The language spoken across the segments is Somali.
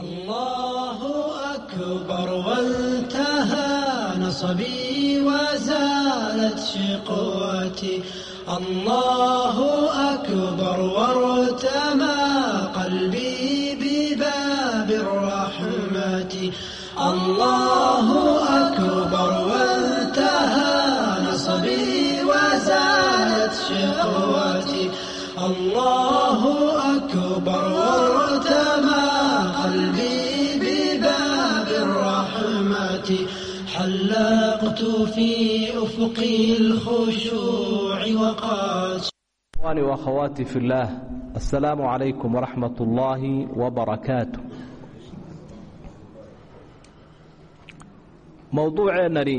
الله أكبر وانتهى نصبي وزالت شقوتي الله أكبر وارتمى قلبي بباب الرحمة الله أكبر وانتهى نصبي وزالت شقوتي الله أكبر ikhwaani wakhawaati fi llaah assalaamu calaykum waraxmat ullaahi wabarakaatu mowduuceennani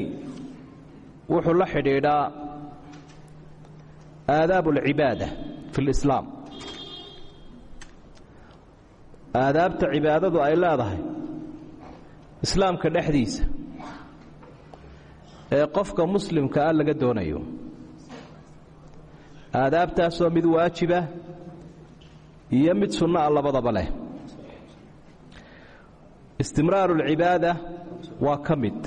wuxuu la xidhiidhaa aadaab alcibaada fi lislaam aadaabta cibaadadu ay leedahay islaamka dhexdiisa ee qofka muslimka ah laga doonayo. Aadaabtaasoo mid waajiba iyo mid sunno a labadaba leh. Istimraaru alcibaada waa ka mid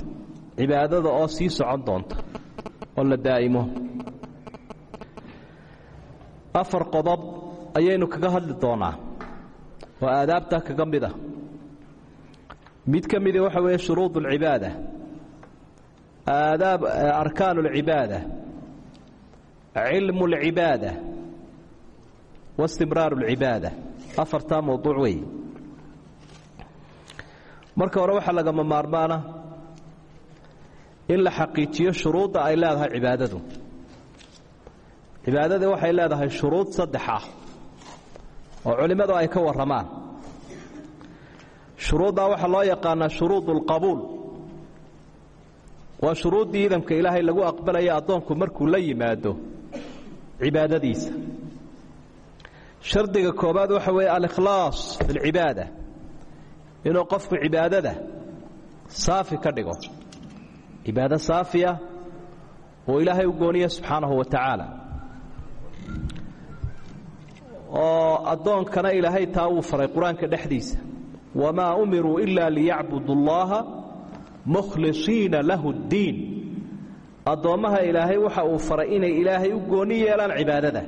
cibaadada oo sii socon doonta oo la daa'imo. Afar qodob ayaynu kaga hadli doonaa oo aadaabta kaga mid ah. Mid ka midi waxa weeye shuruud اlcibaada aadaab arkaan اlcibaada cilmu اlcibaada waistimraar اlcibaada afartaa mowduuc weeye marka hore waxaa lagama maarmaana in la xaqiijiyo shuruudda ay leedahay cibaadadu cibaadadii waxay leedahay shuruud saddex ah oo culimmadu ay ka warramaan shuruuddaa waxaa loo yaqaanaa shuruud اlqabuul waa shuruuddii idamka ilaahay lagu aqbalaya addoonku markuu la yimaado cibaadadiisa. Shardiga koobaad waxa weeye alikhlaas fi اlcibaada inuu qofku cibaadada saafi ka dhigo. Cibaado saafiya oo ilaahay u gooniya subxaanahu wa tacaala. Oo addoonkana ilaahay taa uu faray qur'aanka dhexdiisa. Wamaa umiruu ila liyacbudu اllaha mukhlisiina lahu ddiin. Addoommaha ilaahay waxa uu faray inay ilaahay u gooni yeelaan cibaadada.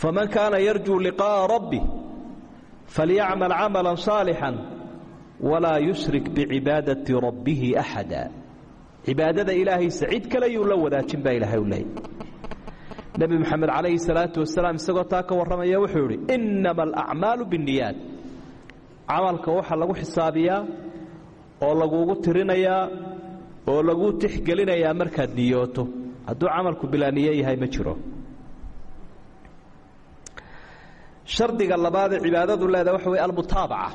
Faman kaana yarjuu liqaa'a rabbi falyacmal camala saalixan walaa yushrik bicibaadati rabbihi axada. Cibaadada ilaahayse cid kale yuu la wadaajin baa ilahay u leeyay. Nebi moxamed calayhi salaatu isagoo taa ka warramaya wuxuu idhi innama alacmaalu binniyaat camalka waxaa lagu xisaabiyaa oo lagugu tirinayaa oo laguu tixgelinayaa markaad niyooto. Hadduu camalku bilaa niyo yahay ma jiro. Shardiga labaadee cibaadadu leedaha waxa weye almutaabaca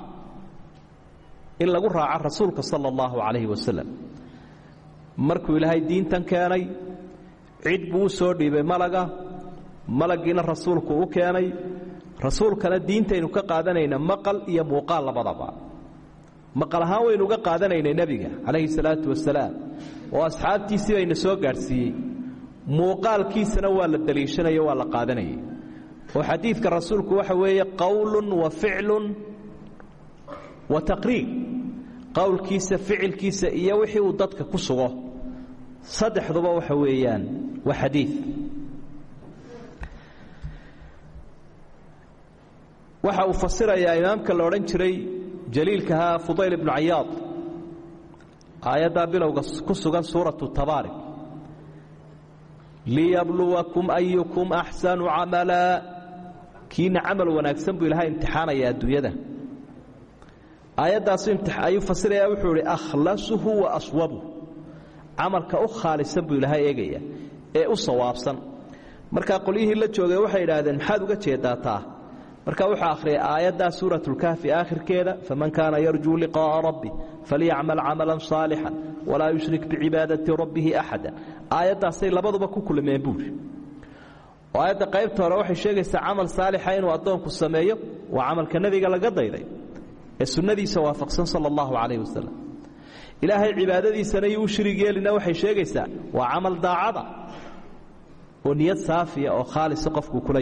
in lagu raaco rasuulka sala allahu calayhi wasalam markuu ilaahay diintan keenay cid buu u soo dhiibay malaga malaggiina rasuulku u keenay rasuulkana diintaynu ka qaadanayna maqal iyo muuqaal labadaba. Maqal ahaan waynu uga qaadanaynay nebiga calayhi salaatu wasalaam oo asxaabtiisii bayna soo gaadhsiiyey muuqaalkiisana waa la daliishanaya waa la qaadanayay. Oo xadiidka rasuulku waxa weeye qowlun wa ficlun wa taqriir qowlkiisa ficilkiisa iyo wixii uu dadka ku sugo. Saddexduba waxa weeyaan waa xadiid waxa uu fasirayaa imaamka la odhan jiray jaliilkahaa fudayl ibnu cayaad. Aayaddaa bilowga ku sugan suuratu tabaarik. Liyabluwakum ayukum axsanu camalaa kiina camal wanaagsan buu ilahay imtixaanaya adduunyada. Aayaddaasu ayuu fasiraya wuxuu ihi akhlasuhu wa aswabu. Camalka u khaalisan buu ilaahay eegaya ee u sawaabsan. Markaa qolyihii la joogay waxay idhaahdeen maxaad uga jeedaataa marka wuxuu akhriyay aayaddaa suuratulkahfi aakhirkeeda faman kaana yarjuu liqaa'a rabbi falyacmal camalan saalixan walaa yushrik bicibaadati rabbihi axada. Aayaddaasay labaduba ku kulmeen buuri oo qaybta hore waxay sheegaysaa camal saalixa inuu addoonku sameeyo waa camalka nebiga laga dayday ee sunnadiisa waafaqsan sala allahu calayh ilaahay cibaadadiisana yuu shirig yeelina waa camal daacada oo niyad saafiya oo khaalisa qofkuu kula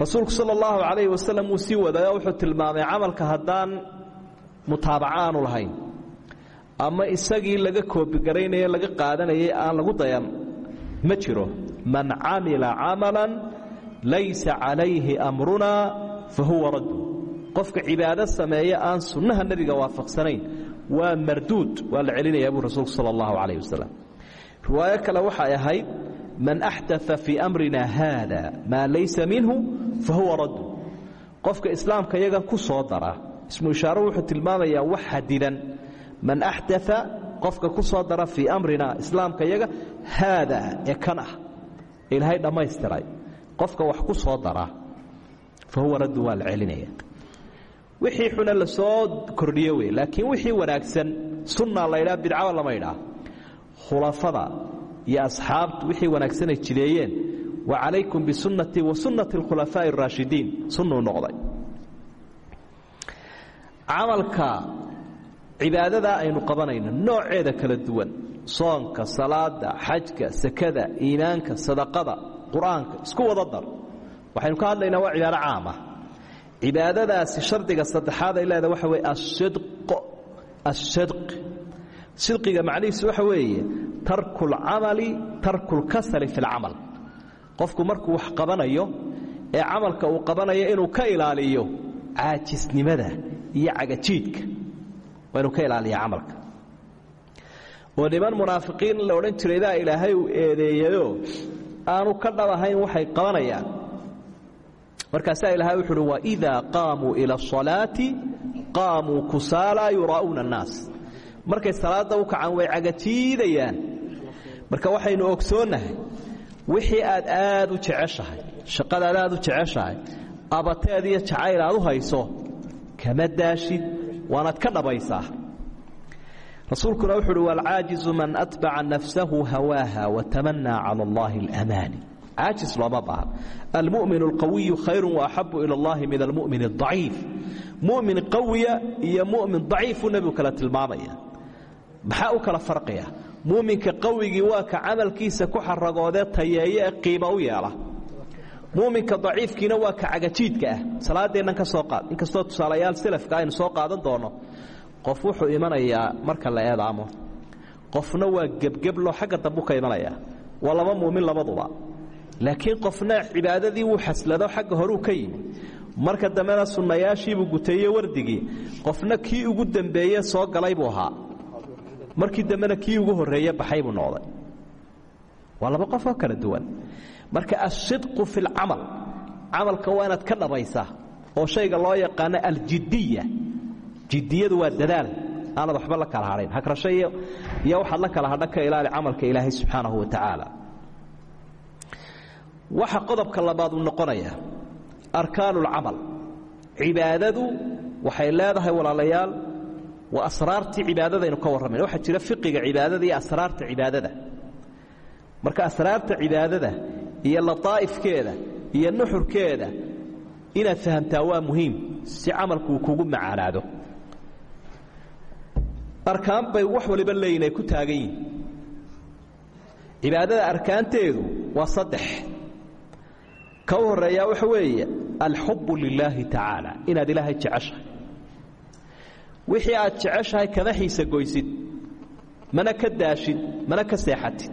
rasuulku sal allahu calayhi wasalam wuu sii wadayoo wuxuu tilmaamay camalka haddaan mutaabaco aanu lahayn. Ama isagii laga koobigaraynaya laga qaadanayay aan lagu dayan ma jiro. Man camila camalan laysa calayhi amrunaa fa huwa raddu qofka cibaado sameeya aan sunnaha nebiga waafaqsanayn waa marduud waa la celinayaa buu rasuulku sal allahu calayh wasalam riwaayo kale waxay ahayd man axdaa fii amrina haada maa laysa minhu fa huwa raddu qofka islaamka yagan ku soo dara ismu ishaaro wuxuu tilmaamayaa wax xadidan man axdaa qofka ku soo dara fii amrina islaamka yaga haada ee kan ah. Ilaahay dhammaystiray. Qofka wax ku soo dara fa huwa raddu waa la celinaya. Wixii xuna la soo kordhiye khulafada iyo asxaabtu wixii wanaagsanay jideeyeen. Wa calaykum bisunnatii wa sunnati alkhulafaa'i araashidiin sunnuu noqday. Camalka cibaadadaa aynu qabanayno nooceeda kala duwan. Soonka salaada xajka sakada iimaanka sadaqada qur'aanka isku ka hadlaynaa waa cibaado caama cibaadadaasi shardiga saddexaad ay leedahay waxa weye asidq asidq sidqiga macnihiisu waxa weeye tarku lcamali tarku lkasali fi lcamal qofku markuu wax qabanayo ee camalka uu qabanayo inuu ka ilaaliyo caajisnimada iyo cagajiidka waa inuu ka ilaaliya camalka. Oo niman munaafiqiin la odhan jiray ilaahay uu eedeeyayoo aanu ka dhab waxay qabanayaan. Markaasaa ilaahay wuxu uhi waidaa qaamuu ila asalaati qaamuu kusaalaa yuraa'uuna annaas markay salaadda u kacaan way cagajiidayaan marka waxaynu ogsoonnahay wixii aad aad u jeceshahay shaqadaad aad u jeceshahay abateed iyo jacayl aad u hayso kama daashid waanaad ka dhabaysaa. Rasuulkuna wuxu uhi waalcaajizu man atbaca nafsahu hawaaha watamanaa cala allahi alamaani. Caajis looma baahan almu'min alqawiyu khayru waaxabu ila allahi min almu'min adaciif mu'min qawiya iyo mu'min daciifuu nebigu kala tilmaamaya maxaa u kala farqiya muuminka qawigii waa ka camalkiisa ku xaragoodee tayeeye ee qiimo u yeela. Muuminka daciifkiina waa ka cagajiidka ah. Salaadeennan ka soo qaad inkastoo tusaalayaal selafka aynu soo qaadan doonno qof wuxuu imanayaa marka la eedaamo. Qofna waa gebgeblo xagga dambu ka imanayaa waa laba muumin labaduba. Laakiin qofna cibaadadii wuu xaslado xagga horuu ka yimi. Marka dambena sunnayaashiibuu guteeye wardigii. Qofna kii ugu dembeeye soo galay buu ahaa markii dambena kii ugu horreeye baxay buu noqday. Waa laba qofoo kala duwan. Marka asidqu fi lcamal camalka waa inaad ka dhabaysaa oo shayga loo yaqaano aljidiya jidiyadu waa dadaal. Aanad waxba la kala hadhayn hagrasho iyo waxaad la kala hadha ka ilaali camalka ilaahay subxaanahu wa tacaala. Waxa qodobka labaad uu noqonayaa arkaanu cibaadadu waxay leedahay walaalayaal waa asraartii cibaadadaynu ka warramayna waxaa jira fiqiga cibaadada iyo asraarta cibaadada. Marka asraarta cibaadada iyo lataa'ifkeeda iyo nuxurkeeda inaad fahamtaa waa muhiim si camalku kugu macaanaado arkaan bay wax waliba leeyihiin ku taagan yihiin arkaanteedu waa saddex. Ka u waxa weeye alxubu lilaahi tacaala inaad ilaahay jeceshahay wixii aad jeceshahay kama xiisa goysid mana ka daashid mana ka seexatid.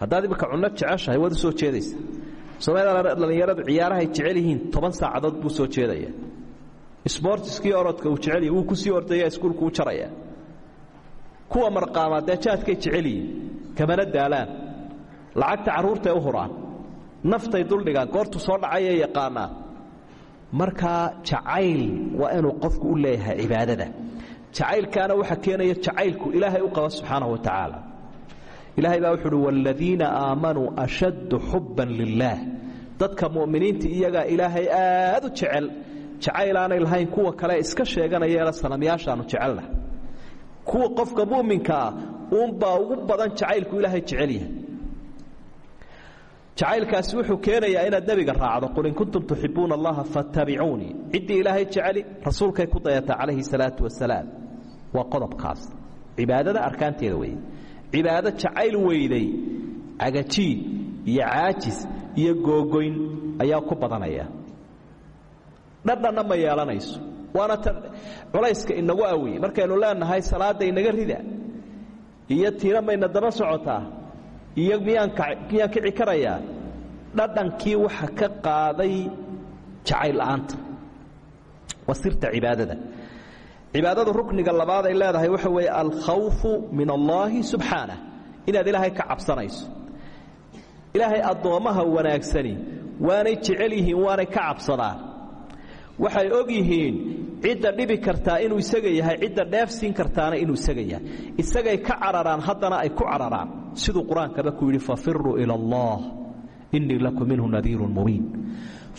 Haddaad imika cunno jeceshahay waad soo jeedaysa soomaalida dhallinyaradu ciyaarahay jecel yihiin toban saacadood buu soo jeedaya. Sbortiskii orodka uu jecel wuu ku sii ordaya iskuulku u jaraya kuwa marqaama dee jecel yihiin kamana daalaan. Lacagta carruurtay u huraan naftay duldhigaan goortu soo dhacayay yaqaanaa markaa jacayl waa inuu qofku u leeyahay cibaadada. Jacaylkaana waxa keenaya jacaylku ilaahay u qaba subxaanahu wa tacaala. Ilaahay baa wuxu uhi waaladiina aamanuu ashaddu xubban lilaah dadka mu'miniinta iyagaa ilaahay aad u jecel jacayl aanay lahayn kuwa kale iska sheeganayeela sanamyaashaanu jecelna. Kuwa qofka mu'minka ah uunbaa ugu badan jacaylku ilaahay jecel yahay jacaylkaasi wuxuu keenayaa inaad nebiga raacdo qul in kuntum tuxibuuna allaha fattabicuunii ciddii ilaahay jeceli rasuulkay ku dayataa calayhi salaatu wasalaam. Waa qodobkaas. Cibaadada arkaanteeda weeye. Cibaado jacayl weyday. Cagajiid iyo caajis iyo googoyn ayaa ku badanaya. Dhadhanna ma yeelanayso. Waana tan culayska inagu awiye markaynu leenahay salaadda inaga rida iyo tiina mayna daba socotaa iyo miyaan kici karayaa dhadhankii waxa ka qaaday jacayl la'aanta waa sirta cibaadada rukniga labaad ay leedahay waxa weeye alkhawfu min allaahi subxaanah inaad ilaahay ka cabsanayso. Ilaahay addoommaha wanaagsani waanay jecel yihiin waanay ka cabsadaan. Waxay og cidda dhibi kartaa inuu isaga yahay cidda dheef kartaana inuu isaga yahay. Isagay ka cararaan haddana ay ku cararaan siduu qur'aankaba ku yidhi fafiruu ila allah innii lakum minhu nadiirun mubiin.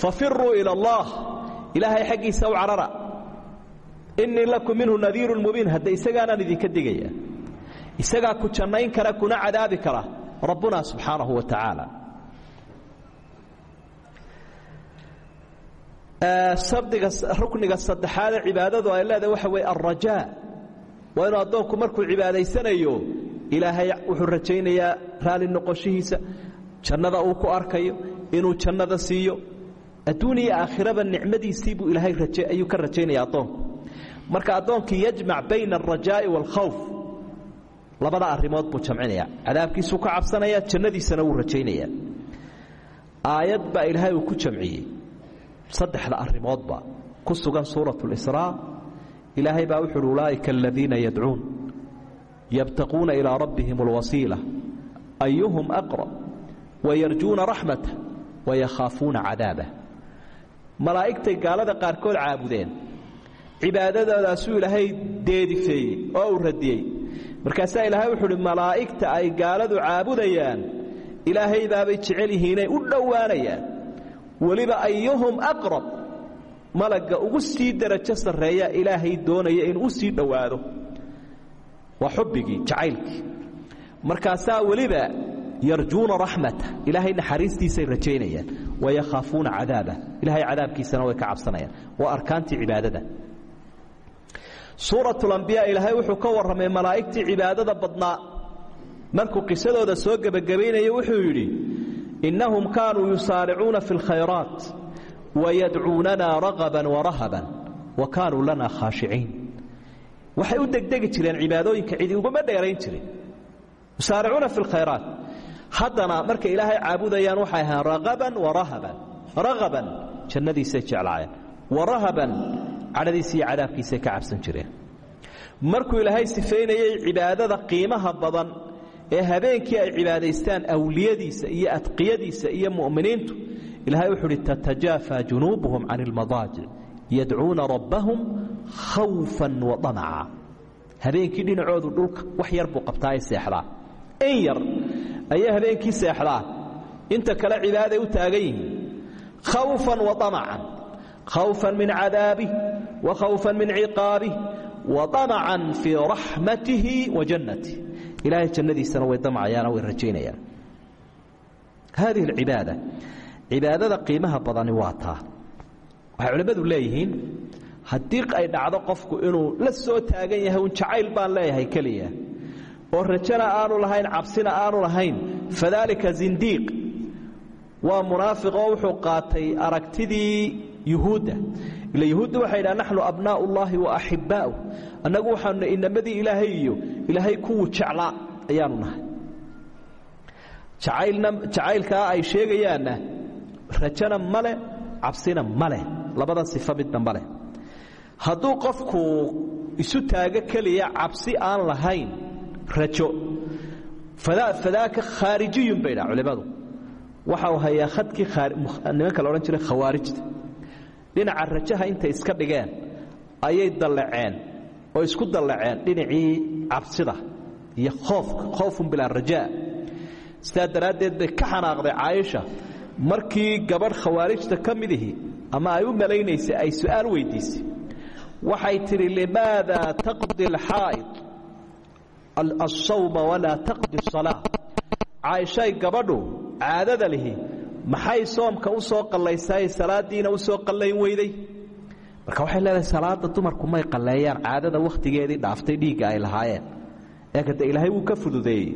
Fafiruu ila allah ilaahay xaggiisa u carara. Innii lakum minhu nadiirun mubiin. Hadda isagaanaan idinka digaya. Isagaa ku jannayn kara kuna cadaabi kara rabbuna subxaanahu wa tacaala. Sabdiga rukniga saddexaadee cibaadadu ay leedahay waxa weeye alrajaa waa inuu addoonku markuu cibaadaysanayo ilaahay wuxuu rajaynayaa raali noqoshihiisa. Jannada uu ku arkayo inuu jannada siiyo. Adduun iyo aakhiraba nicmadiisii buu ilaahay ayuu ka rajaynaya addoonku marka addoonkii yajmac bayna alrajaa'i waalkhawf labada arrimood buu jamcinaya cadaabkiisuu ka cabsanaya jannadiisana wuu rajaynaya aayad baa ilaahay uu ku jamciyey. Saddexda arrimoodba ku sugan suurat اlisraa ilaahay baa wuxu uhi ulaa'ika aladiina yadcuun yabtaquuna ilaa rabbihim اlwasiila ayuhum aqrab wayarjuuna raxmatah wayakhaafuuna cadaabah malaa'igtay gaalada qaarkood caabudeen. Cibaadadoodaasuu ilaahay deedifeeyey oo uu radiyey markaasaa ilaahay wuxuu uhi malaa'igta ay gaaladu caabudayaan ilaahay baabay jecel yihiinay u dhowaanayaan. Weliba ayuhum aqrab malagga ugu sii darajo sarreeya ilaahay doonaya inuu u sii dhowaado waa xubbigii jacaylkii. Markaasaa weliba yarjuuna raxmata. Ilaahay naxariistiisay rajaynayaan wayakhaafuuna cadaabah ilaahay cadaabkiisana way ka cabsanayaan. Waa arkaantii cibaadada. Suuratulambiyaa ilaahay wuxuu ka warramay malaa'igtii cibaadada badnaa. Markuu qisadooda soo gebagabaynayo wuxuu yidhi innahum kaanuu yusaaricuuna fi اlkhayraat wayadcuunana ragaban warahaban wa kaanuu lana khaashiciin waxay u degdegi jireen cibaadooyinka cidi ugama dheerayn jirin. Yusaaricuuna fi اlkhayraat haddana markay ilaahay caabudayaan waxay ahaan ragaban warahaban ragaban jannadiisay jeclaayeen. Warahaban cadhadiisa iyo cadaabkiisay ka cabsan jireen. Markuu ilaahay sifaynayey cibaadada qiimaha badan ee habeenkii ay cibaadaystaan awliyadiisa iyo adqiyadiisa iyo mu'miniintu ilahay wuxuu uhi tatajaafa junuubuhum can ilmadaajic yadcuuna rabbahum khawfan wa damaca. Habeenkii dhinacoodu dhulka wax yar buu qabtaa ay seexdaa. In yar ayay habeenkii seexdaa. Inta kale cibaaday u taagan yihiin. Khawfan wa damacan khawfan min cadaabih wa khawfan min ciqaabih wa damacan fii raxmatihi wa jannatih ilaahay jannadiisana way damcayaano way rajaynayaan. Haadihi alcibaada. Cibaadada qiimaha badani waa taa waxay culimmadu leeyihiin haddii ay dhacdo qofku inuu la soo taagan yahay un jacayl baan leeyahay keliya. Oo rajana aanu lahayn cabsina aanu lahayn fadaalika zindiiq. Waa munaafiq oo wuxuu qaatay aragtidii yuhuudda. Ila yuhuudda waxay dhaha naxnu abnaa'u wa axibbaa'u annagu waxaanu inamadii ilaahay iyo ilaahay kuwuu jeclaa ayaanu nahay. Jacaylna jacaylkaa ay sheegayaanna rajana male cabsina maleh labada sifo midna maleh hadduu qofku isu taago keliya cabsi aan lahayn rajo. Fadaaka khaarijiyun bay culimmadu waxa uu hayaa khadkii nimanka la odhan jiray khawaarijta. Dhinaca rajaha intay iska dhigeen ayay dallaceen oo isku dallaceen dhinacii cabsida iyo khoofka khoofun bilaa rajaa sidaa bay ka xanaaqday caaisha markii gabadh khawaarijta ka midihi ama ay u malaynaysay ay su'aal weyddiisay waxay tidhi limaada taqdi alxaa'id alsawma walaa taqdi asalaa caaishay gabadhu caadada lihi maxay soomka u soo qallaysaay salaaddiina u soo qallayn weyday. Marka waxay leedahay salaada dumarku may qalleeyaan caadada wakhtigeedii dhaaftay dhiigga ay lahaayeen. Eekade ilaahay wuu ka fududeeyey.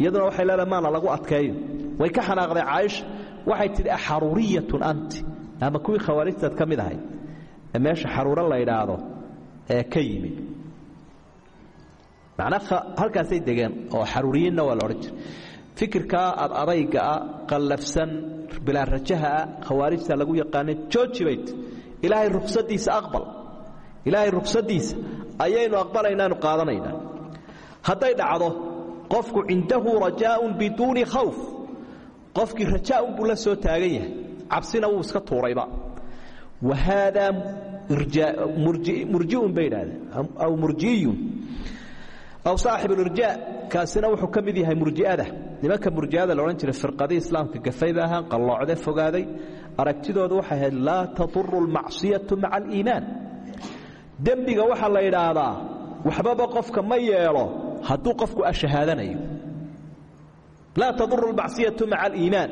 Iyaduna waxay leedahay maana lagu adkeeyo. Way ka xanaaqday caaisha. Waxay tidhi axaruuriyatun anti ama kuwii khawaarijtaad ka mid ahayd ee meesha xaruuro la idhaahdo ee ka yimid. Macnaa halkaasay degeen oo xaruuriyiinna waa la odhan jira fikirkaa ad adaygaa qallafsan bilaa rajahaa khawaarijta lagu yaqaanay jooji bayt ilaahay ruksadiisa aqbal. Ilaahay ruksadiisa ayaynu aqbalaynaanu qaadanaynaa. Hadday dhacdo qofku cindahu rajaaun biduuni khawf. Qofkii rajaaun buu la soo taagan yahay cabsina wuu iska tuurayba. Wa haadaa murjiun bay idhahdeen aw murjiyun. Aw saaxibulirjaa kaasina wuxuu ka yahay murji'ada. Nimanka murji'ada la odhan jiray islaamka gafay ba qalloocde fogaaday aragtidoodu waxay ahayd laa taduru almacsiyatu maca aliimaan dembiga waxaa la idhaahdaa waxbaba qofka ma yeelo hadduu qofku ashahaadanayo. Laa taduru almacsiyatu maca aliimaan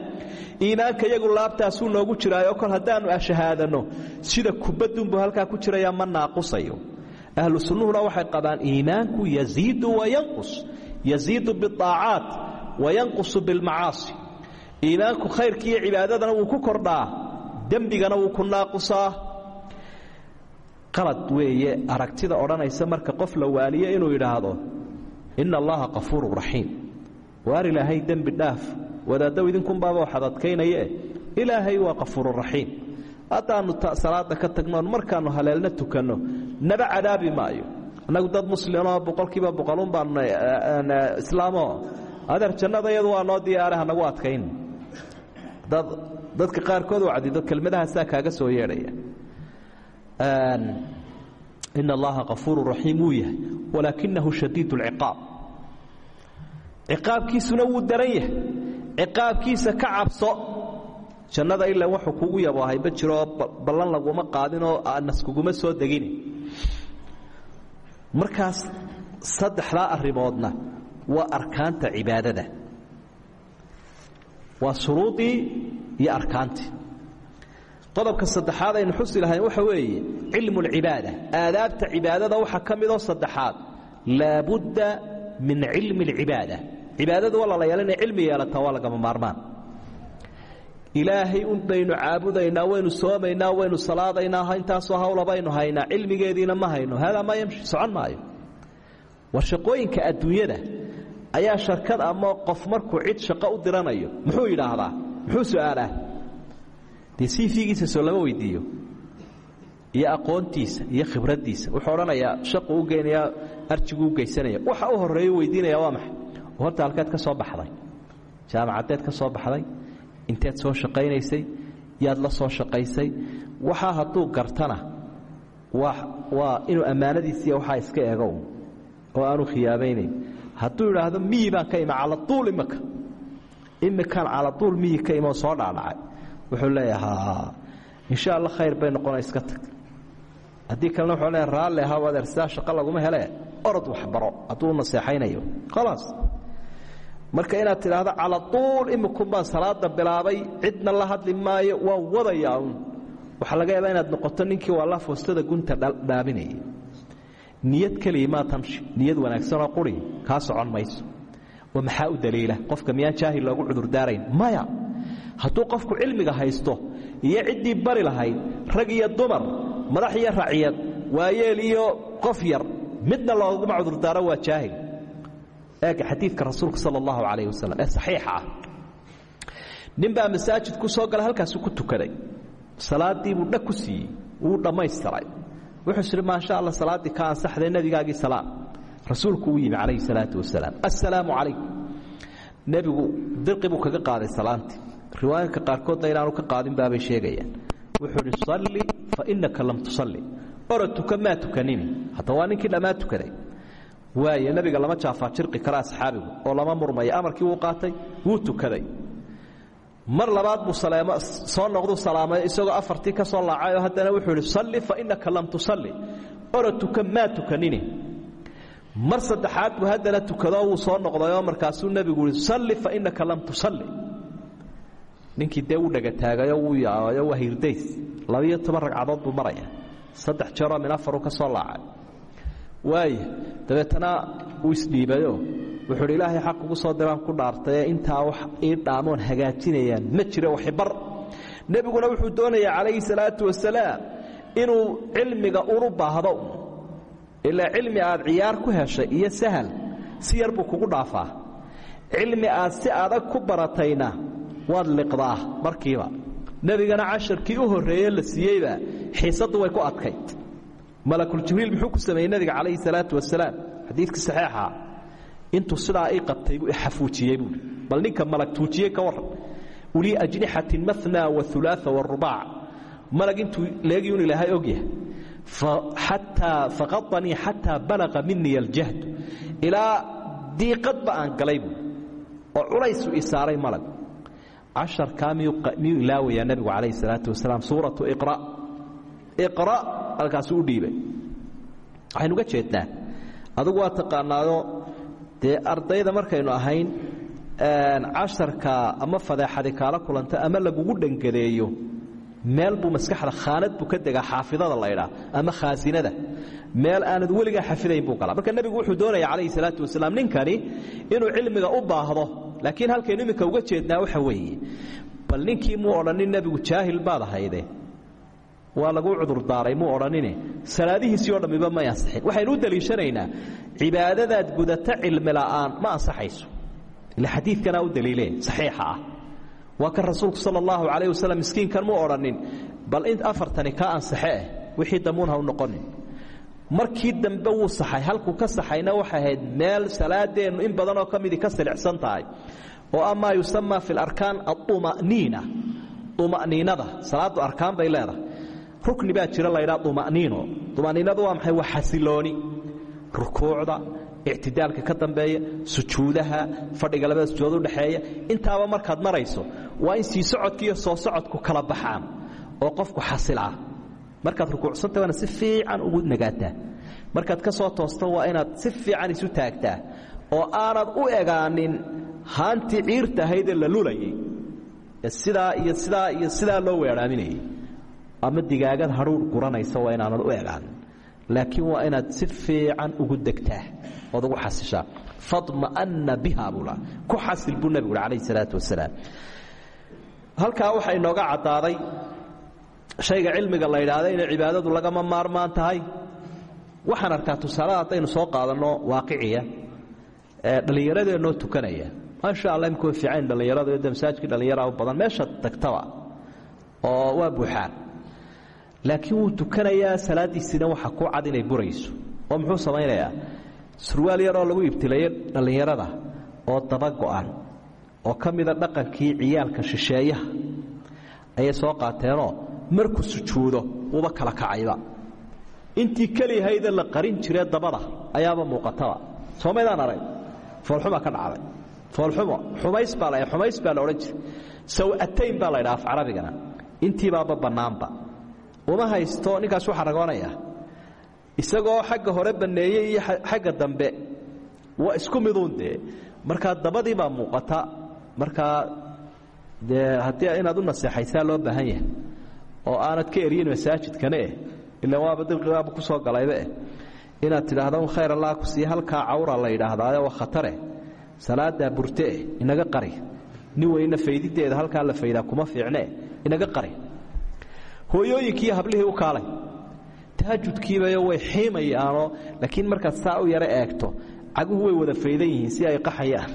iimaanka iyagu laabtaasuu noogu jiraayo kol haddaannu ashahaadanno sida kubaddunbuu halkaa ku jirayaa ma naaqusayo. Ahlu sunnuhuna waxay qabaan iimaanku yaziidu wayanqus yaziidu biaacaat wayanqusu bilmacaasi. Iimaanku khayrka iyo cibaadadana wuu ku kordhaa dembigana wuu ku naaqusaa. Qalad weeye aragtida odhanaysa marka qof la waaniyo inuu yidhaahdo ina allaha kafuurun raxiim waar ilaahay dembi dhaaf wadaaddow idinkunbaaba waxaad adkaynaye ilaahay waa kafuururaxiim haddaannu salaada ka tagnoon markaannu haleelna tukanno. Naba cadaabi maayo. Annagu dad muslimoo boqolkiiba boqolun baanu islaamo. Adeer jannada waa noo diyaare hanagu adkayn. Dad dadka qaarkood wacdido kelmadahaasaa kaaga soo yeedhaya. Ina allaha kafuuru raxiim wuu yahay. Walaakinahu shadiid اlciqaab ciqaabkiisuna wuu ciqaabkiisa ka cabso jannada ilaa wuxuu kugu yaboohay ma jiroo ballan laguma qaadinoo nas kuguma soo degin. Markaas saddexdaa arrimoodna waa arkaanta cibaadada. Waa shuruudii iyo arkaantii. Qodobka saddexaad aynu xusi lahayn waxa weeye cilmu اlcibaada aadaabta cibaadada waxaa ka midoo saddexaad laabudda min cilmi اlcibaada cibaadada walaalayaal inay cilmi yeelataa waa lagama maarmaan. Ilaahay un baynu caabudaynaa waynu soomaynaa waynu salaadaynaa intaasoo hawla baynu haynaa cilmigeediina ma hayno haadaa maa yamshi socon maayo. War adduunyada ayaa sharkad ama qof markuu cid shaqo u diranayo muxuu yidhaahdaa muxuu su'aalaa dee siifigiisa soo lama weydiiyo iyo aqoontiisa iyo khibraddiisa. Wuxuu odhanayaa shaqu u geynayaa arjigu u geysanaya waxa u horreeyu weydiinaya waa maxay horta halkeed ka soo baxday jaamacaddeed ka soo baxday inteed soo shaqaynaysay yaad la soo shaqaysay waxaa hadduu gartana waa inuu ammaanadiisiiya waxaa iska egow oo aanu khiyaabaynayn hadduu idhaahdo miyi baan ka ima caladuul imika imikaan caladuul miyi ka imoo soo dhaadhacay. Wuxuu leeyaha insha alla khayr bay noqona iska tag. Haddii kalena wuxuu leeya raalle ahaw adeer shaqo laguma hele orod waxbaro hadduu naseexaynayo. Khalaas marka inaad tidhaahdo caladuul imikun baan salaada bilaabay cidna la hadli maayo waan wadayaa un waxaa laga yaabaa inaad noqoto ninkii waa la foostada gunta dhaabinaya niyad keliya maa tamshi niyad wanaagsanoo quri kaa socon mayso. Oo maxaa u daliila? Qofka miyaan jaahil loogu cudurdaarayn maya hadduu qofku cilmiga haysto iyo ciddii bari lahayd rag iyo dumar madax iyo raciyad waayeel iyo qof yar midna looguma cudurdaaro waa jaahil eega xadiidka rasuulka sala allahu calayh wasalam ee saxiixa ah. Nin baa masaajid ku soo gala halkaasuu ku tukaday salaaddii buu dhag ku siiyey wuu dhammaystiray. Wuxuu isiri maasha alla salaaddii ka ansaxdee nebigaagii salaam rasuulku uu yimi calayhi salaatu wasalaam. Assalaamu calaykum. Nebigu dirqi buu kaga qaaday salaantii. Riwaayinka qaarkoodna inaanu ka qaadin baabay sheegayaan. Wuxuu idhi salli fa innaka lam tusalli. Orod tuka maa tukanini. Hadda waa ninkii dhammaa tukaday waaye nebiga lama jaafaa jirqi kara asxaabigu oo lama murmaya. Amarkii wuu qaatay wuu tukaday. Mar labaad buu soo noqdu salaamay isagoo afartii ka soo laacayoo haddana wuxuu idhi salli fa innaka lam tusalli. Orod tuka tukanini. Mar saddexaad buu haddana tukadoo wuu soo noqdayoo markaasuu nebigu ihi salli fa innaka lam tusalli. Ninkii dee wuu dhegataagayo wuu yaabayo waa toban ragcadood buu maraya. Saddex jeeroo min afaruu ka soo laacay waaya dabeetana wuu isdhiibayo. Wuxuu hi ilaahay xaq ugu soo diraan ku dhaartaye intaa wax ii dhaamoon hagaajinayaan. Ma jiro waxibar nebiguna wuxuu doonayaa calayhi salaatu wasalaam inuu cilmiga unu baahdo. Ilaa cilmi aad ciyaar ku heshay iyo sahal si yar buu kugu dhaafaa. Cilmi aad si adag ku baratayna waad liqdaa markiiba. Nebigana casharkii u horreeye la siiyeyba xiisaddu way ku adkayd malakuljibriil muxuu ku sameeyey nebiga calayhi salaatu wasalaam xadiidkii saxiixa. Intuu sidaa ii qabtay buu ixafuujiyey bal ninka malag tuujiyey ka warran ulii ajnixatin manaa waulaaa warubaac malag intuu leegiyun ilaahay ogyahay xataa faqadanii xataa balaqa minii aljahdu. Ilaa diiqadba aan galay buu. Oo culaysu isaaray malag. Casharkaa miyuu ilaawayaa nebigu calayhi salaatu wasalaam suuratu iqra halkaasuu u dhiibay. Waxaynu uga jeednaa adugu waa taqaanaado dee ardayda markaynu ahayn casharka ama fadeexadi kaala kulanta ama lagugu dhangadeeyo meel buu maskaxda khaanad buu ka degaa xaafidada laydhaa ama khaasinada. Meel aanad weligaa xafidayn buu galaa. Marka nebigu wuxuu doonaya calayhi salaatu wasalaam ninkani inuu cilmiga u baahdo. Laakiin halkaynu uga jeednaa waxa weeye bal ninkii muu odhanin nebigu jaahil baad ahayde waa laguu cudurdaaray muu odhanine. Salaadihiisii oo dhammiba may ansixin waxaynu u daliishanaynaa cibaadadaad gudata cilmi la'aan ma ansaxayso. Ila xadiidkanaa u daliile saxiixa ah. Waa kan rasuulku sala allahu calayh wasalam miskiinkan muu bal in afartani kaa ansaxe eh wixii dammuun ha u noqonin. Markii dambe wuu saxay halkuu ka saxayna waxay ahayd meel salaadeennu in badanoo ka midii ka silicsan tahay. Oo amaa yusamaa fi larkaan auma'niina uma'niinada salaaddu arkaan bay leedahay rukni baa jira laydhaa uma'niino uma'niinadu waa maxay? Waa xasilooni. Rukuucda ictidaalka ka dambeeya sujuudaha fadhiga labada sujuudood udhexeeya intaaba markaad marayso waa in sii socodka iyo soo socodku kala baxaan oo qofku xasilaa. Markaad rukuucsanta waana si fiican ugu nagaataa. Markaad ka soo toosto waa inaad si fiican isu taagtaa oo aanad u egaanin haantii ciirta ahaydee la lulayay. Sidaa iyo sidaa iyo sidaa loo weerhaaminayay ama digaagad hadhuudh guranaysa waa inaanad u egaanin laakiin waa inaad si fiican ugu degtaa ood ugu xasishaa. Fadma'anna biha bula. Ku xasil buu nebigu uhi calayhi salaatu wasalaam halkaa waxaa inooga caddaaday shayga cilmiga la yidhaahda inay cibaadadu lagama maarmaan tahay. Waxaan arkaa tusaalaha haddaynu soo qaadanno waaqiciya dhallinyaradeenoo tukanaya maasha alla imika way fiicayn dhallinyaradu de masaajidkii dhallinyara u badan meesha tagtaba oo waa buuxaan laakiin wuu tukanayaa salaaddiisiina waxa ku cad inay burayso. Oo muxuu samaynayaa? Surwaal yaroo lagu ibtilayo dhallinyarada oo daba go'an oo ka mida dhaqankii ciyaalka shisheeyaha ayay soo qaateenoo markuu sujuudo wuuba kala kacayba. Intii keliyahayde la qarin jiree dabada ayaaba muuqataba. Soo maydaan arag? Foolxuma ka dhacday. Foolxumo xumays baa la xumays baa la odhan jiray. Saw-atayn baa la ydhaha af carabigana. Intiibaaba bannaanba uma haysto ninkaas waxaa ragoonaya isagoo xagga hore banneeyey iyo xagga dambe waa isku miduun dee markaa dabadii baa muuqata. Markaa dee inaad u naseexaysaa loo baahan yahay oo aanad ka eryin masaajidkane ila waaba dirqibaaba ku soo galayba eh inaad tidhaahdo khayr allah ku siiya halkaa cawra la yidhaahdaayo waa khatare. Salaadaa burteeh inaga qari. Nin weyna faydideeda halkaa la faydaa kuma fiicnee inaga qari hooyooyinkiiyo hablihii u kaalay. Tahajudkiibayo way xiimayaanoo laakiin markaad saa u yaro eegto caguhu way wada faydan yihiin si ay qaxayaan.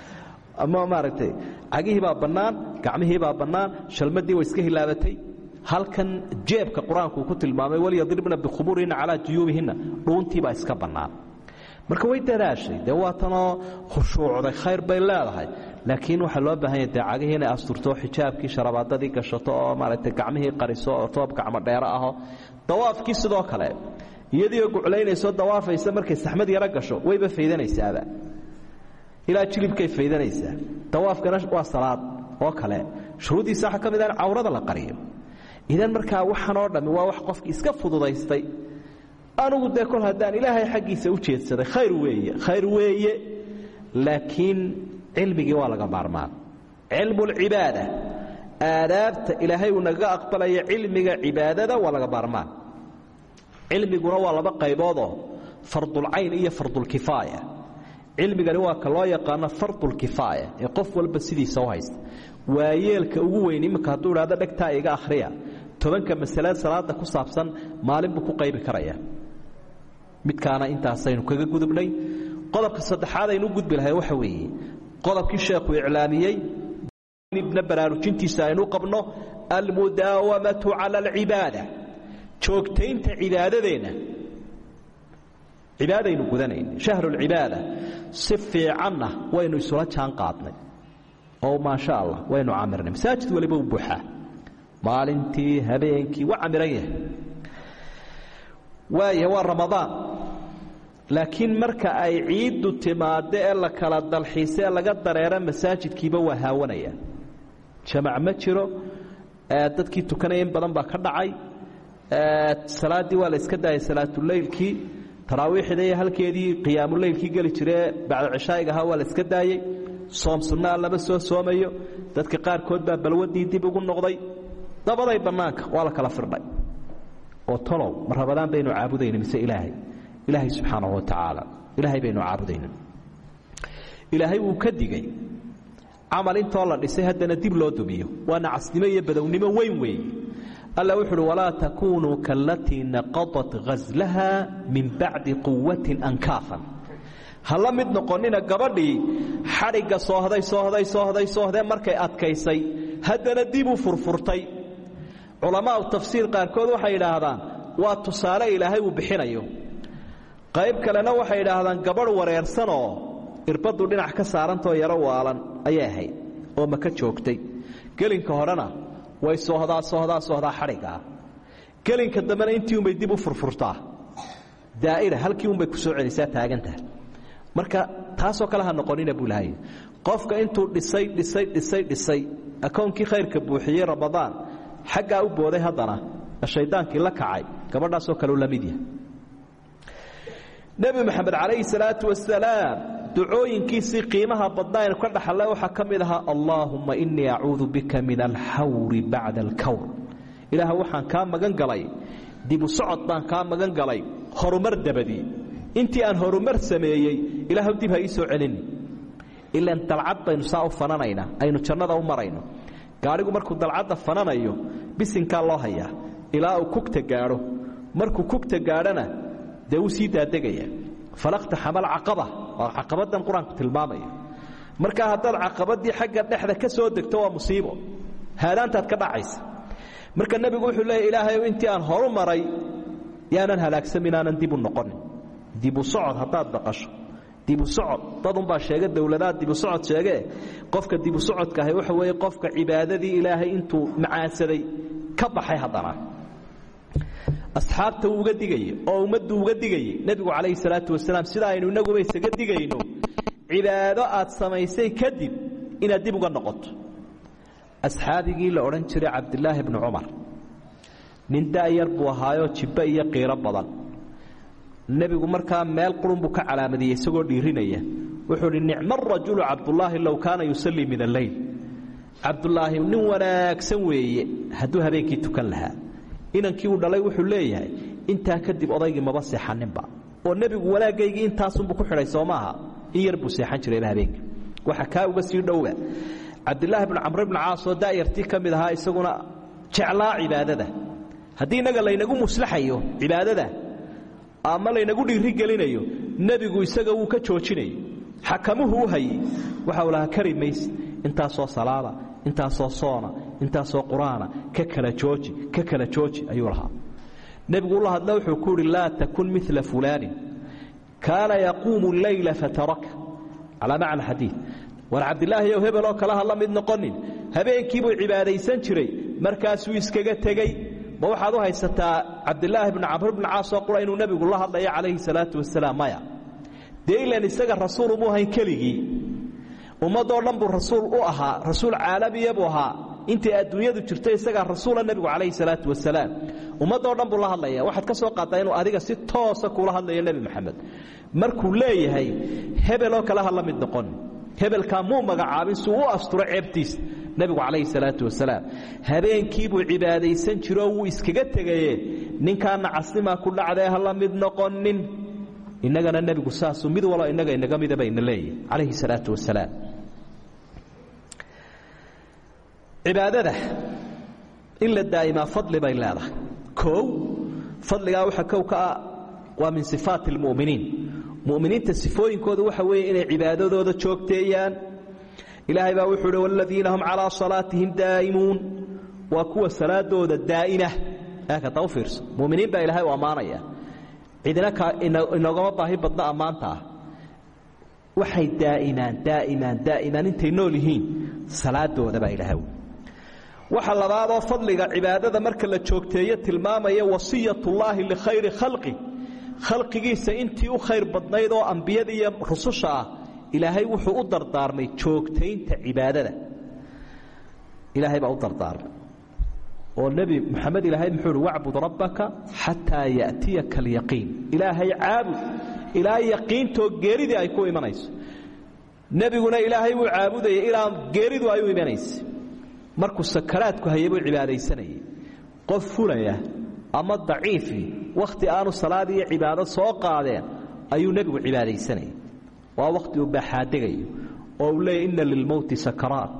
Ama maaragtay cagihii baa bannaan gacmihii baa bannaan shalmadii way iska hilaabatay. Halkan jeebka qur'aanku ku tilmaamay walyadribna bikhumurihinna calaa juyuubihinna dhuuntiibaa iska bannaan. Marka way dadaashay dee khushuucday khayr bay leedahay laakiin waxaa loo baahan yahay dee cagihii inay asturto xijaabkii sharabaadadii gashato oo maaragtay gacmihii qariso oo toob gacmo dheero aho. Dawaafkii sidoo kale iyadiioo guclaynayso dawaafaysa markay saxmad yaro gasho wayba faydanaysaaba ilaa jilibkay faydanaysaa. Dawaafkana waa salaad oo kale. Shuruuddiisa waxaa ka mid ah in cawrada la qariyo. Idan markaa waxan oo dhammi waa wax qofkii iska fududaystay. Anugu dee kol haddaan ilaahay xaggiisa u jeedsaday khayr weeye khayr weeye. Laakiin cilmigii waa laga maarmaan. Cilmulcibaada aadaabta ilaahay uu nagaga aqbalaya cilmiga cibaadada waa laga maarmaan. Cilmiguna waa laba qayboodoo fardulcayn iyo fardulkifaaya cilmigani waa ka loo yaqaano fardulkifaaya ee qof walba sidiisa u haysta. Waayeelka ugu weyn iminka hadduu idhahdo dhegtaa iga akhriya tobanka masale salaada ku saabsan maalin buu ku qaybi karaya. Midkaana intaasaynu kaga gudubnay. Qodobka saddexaad aynu u gudbi lahay waxa weeye qodobkii sheekhu iclaamiyey ibna baraarujintiisa aynu qabno almudaawamatu cala alcibaada joogtaynta cibaadadeenna cibaadaynu gudanayn shahrulcibaada si fiicanna waynu isula jaan qaadnay. Oo maasha allah waynu camirnay masaajid waliba u buuxaa maalintii habeenkii waa camiran yahay waa ramadaan laakiin marka ay ciiddu timaaddo ee la kala dalxiise ee laga dareero masaajidkiiba waa haawanaya. Jamac ma jiro dadkii tukanaya badan baa ka dhacay salaaddii waa la iska daayay salaatuleylkii taraawiixda halkeedii qiyaamuleylkii geli jiree bacda cishaa'iga waa la iska daayey soom sunnaa lama soo soomayo dadka qaarkood baa balwadii dib ugu noqday dabaday bannaanka waa la kala firdhay. Oo tolow ma rabadaan baynu caabudayna mise ilaahay ilaahay subxaanahu wa tacaala ilaahay baynu caabudayna ilaahay wuu ka digay. Camal intoo la dhisay haddana dib loo dumiyo. Waa nacasnimo iyo badownimo weyn weeye alla wuxu uhi walaa takuunuu kaalatii naqadat ghaslaha min bacdi quwatin ankaafan. Ha la mid noqonina gabadhii xadhigga soohday soohday soohday soohdee markay adkaysay haddana dib u furfurtay. Culamaau tafsiir qaarkood waxay idhaahdaan waa tusaale ilaahay uu bixinayo qayb kalena waxay idhaahdaan gabadh wareersanoo irbaddu dhinac ka saarantoo yaro waalan ayay ahayd oo maka joogtay. Gelinka horena way soohdaa soohdaa soohdaa xadhiggaa gelinka dambena intii unbay dib u furfurtaa. Daa'ira halkii unbay ku soo celisaa taagantaha marka taasoo kale ha noqonina buu lahay qofka intuu dhisay dhisay dhisay dhisay akownkii khayrka buuxiyey ramadaan xaggaa u booday haddana shaydaankii la kacay gabadhaasoo kale u la mid yahay nebi moxamed calayhi salaatu wasalaam ducooyinkiisii qiimaha badnaa ka dhaxalla waxaa ka mid ahaa allaahumma innii acuudu bika min alxawri bacda alkawr. Ilaah waxaan kaa magan galay dibu socod baan kaa magan galay horumar dabadii intii aan horumar sameeyey ilaahw dib ha ii soo celini ilaan dalcad baynu saa u fananaynaa aynu jannada u marayno. Gaadhigu markuu dalcadda fananayo bisinkaa loo hayaa. Ilaa uu kugta gaadho. Markuu kugta gaadhona dee wuu sii daadegaya. Falaqtaxama alcaqaba waa caqabadan qur'aanku tilmaamaya. Markaa xagga dhexda ka soo degto waa musiibo. Haadaantaad ka dhacaysa. Marka nebigu wuxuu leeya ilaahayow intii aan horu maray yaanan halaagsamin aanan dibu noqonin. Dibu socod haddaad baqasho dibu socod dadunbaa sheega dowladaha dibu socod sheegee qofka dibu socodka ahay waxa weeye qofka cibaadadii ilaahay intuu macaansaday ka baxay haddana asxaabta uga digayey oo ummaddu uga digayey nebigu calayhi salaatu wasalaam sida aynu inaguba isaga digayno. Cibaado aad samaysay kadib inaad dib uga noqoto. Asxaabigii la odhan jiray cabdilaahi bnu cumar nin da'yar buu ahaayoo jibbo iyo qiiro badan. Nebigu markaa meel qurun buu ka calaamadiyey isagoo dhiirinaya. Wuxuu hi nicmo rajulu cabdulaahi low kaana yusallii min alleyl cabdulaahi nin wanaagsan weeye hadduu habeenkii tukan lahaa inankii uu dhalay wuxuu leeyahay intaa kadib odaygii maba seexaninba. Oo nebigu wanaagaygii intaasunbuu ku xidhay soo maaha? In seexan jirayba habeenka waxa kaa uga sii dhowba cabdilaahi bnu camr bnu caas oo da'yartii ka mid ahaa isaguna jeclaa cibaadada. Haddii innaga laynagu muslaxayo cibaadada ama laynagu dhiirigelinayo nebigu isaga wuu ka joojinayo. Xakamuhu u hayey waxa uu lahaa kari mayse intaasoo salaada intaasoo soona intaasoo qur'aana ka kala jooji ka kala jooji ayuu lahaa. Nebigu ula hadla wuxuu ku uhi laa takun mila fulaanin. Kaana yaquumu leyla fataraka. Calaa macna xadiid. War cabdilaahi ow hebeloo kale ha la mid noqonin habeenkiibuu cibaadaysan jiray markaasuu iskaga tegey ma waxaad u haysataa cabdilaahi bnu camr bnu caasoo qura inuu nebigu la hadlayo calayhi salaatu wasalaam maya. Dee isaga rasuul umuu ahayn keligii. Ummadoo dhan buu rasuul u ahaa rasuul caalamiya buu ahaa intay adduunyadu jirto isagaa rasuula nebigu calayhi salaatu wasalaam. Ummadoo dhan buu la hadlaya waxaad ka soo qaadaa inuu adiga si toosa kuula hadlayo nebi moxamed markuu leeyahay hebeloo kale ha la mid noqon. Hebelkaa muu magacaabin suu u asturo ceebtiisa nebigu calayhi salaatu wasalaam. Habeenkiibuu cibaadaysan jiroo wuu iskaga tegaye ninkaana casnimaa ku dhacdee ha la mid noqonin. Innagana nebigu saasuu mid walo innaga inaga midaba ina calayhi salaatu wasalaam cibaadada in la daa'imaa fadli bay leedahay. Koow fadligaa waxa kow ka ah waa min sifaati almu'miniin mu'miniinta sifooyinkooda waxa weeye inay cibaadadooda joogteeyaan. Ilaahay baa wuxuu uhi waaladiina hum calaa salaatihim daa'imuun. Waa kuwa salaadooda daa'ima. Eekata u fiirso muminiin baa ilaahay u ammaanaya cidina inogama baahi badno ammaanta ah. Waxay daa'imaan daa'imaan daa'imaan intay nool yihiin. Salaadooda baa ilaahay waxa labaadoo fadliga cibaadada marka la joogteeyo tilmaamaya wasiyatullaahi likhayri khalqi. Khalqigiisa intii u khayr badnayd oo ambiyada iyo rususha ah ilaahay wuxuu u dardaarmay joogtaynta cibaadada. Ilaahay baa u dardaarmay. Oo nebi moxamed ilaahay muxuu uhi wacbud rabbaka xataa ya'tiyaka alyaqiin ilaahay caabud ilaa yaqiintoo geeridii ay ku imanayso. Nebiguna ilaahay buu caabudayay ilaa geeridu ay u imanaysa markuu sakaraadku hayay buu cibaadaysanayay. Qof fulaya ama daciifi wakhti aanu salaad iyo cibaado soo qaadeen ayuu nebigu cibaadaysanayay. Waa wakhti uu baaxaadegayo oo uu leeyahy inna lilmowti sakaraat.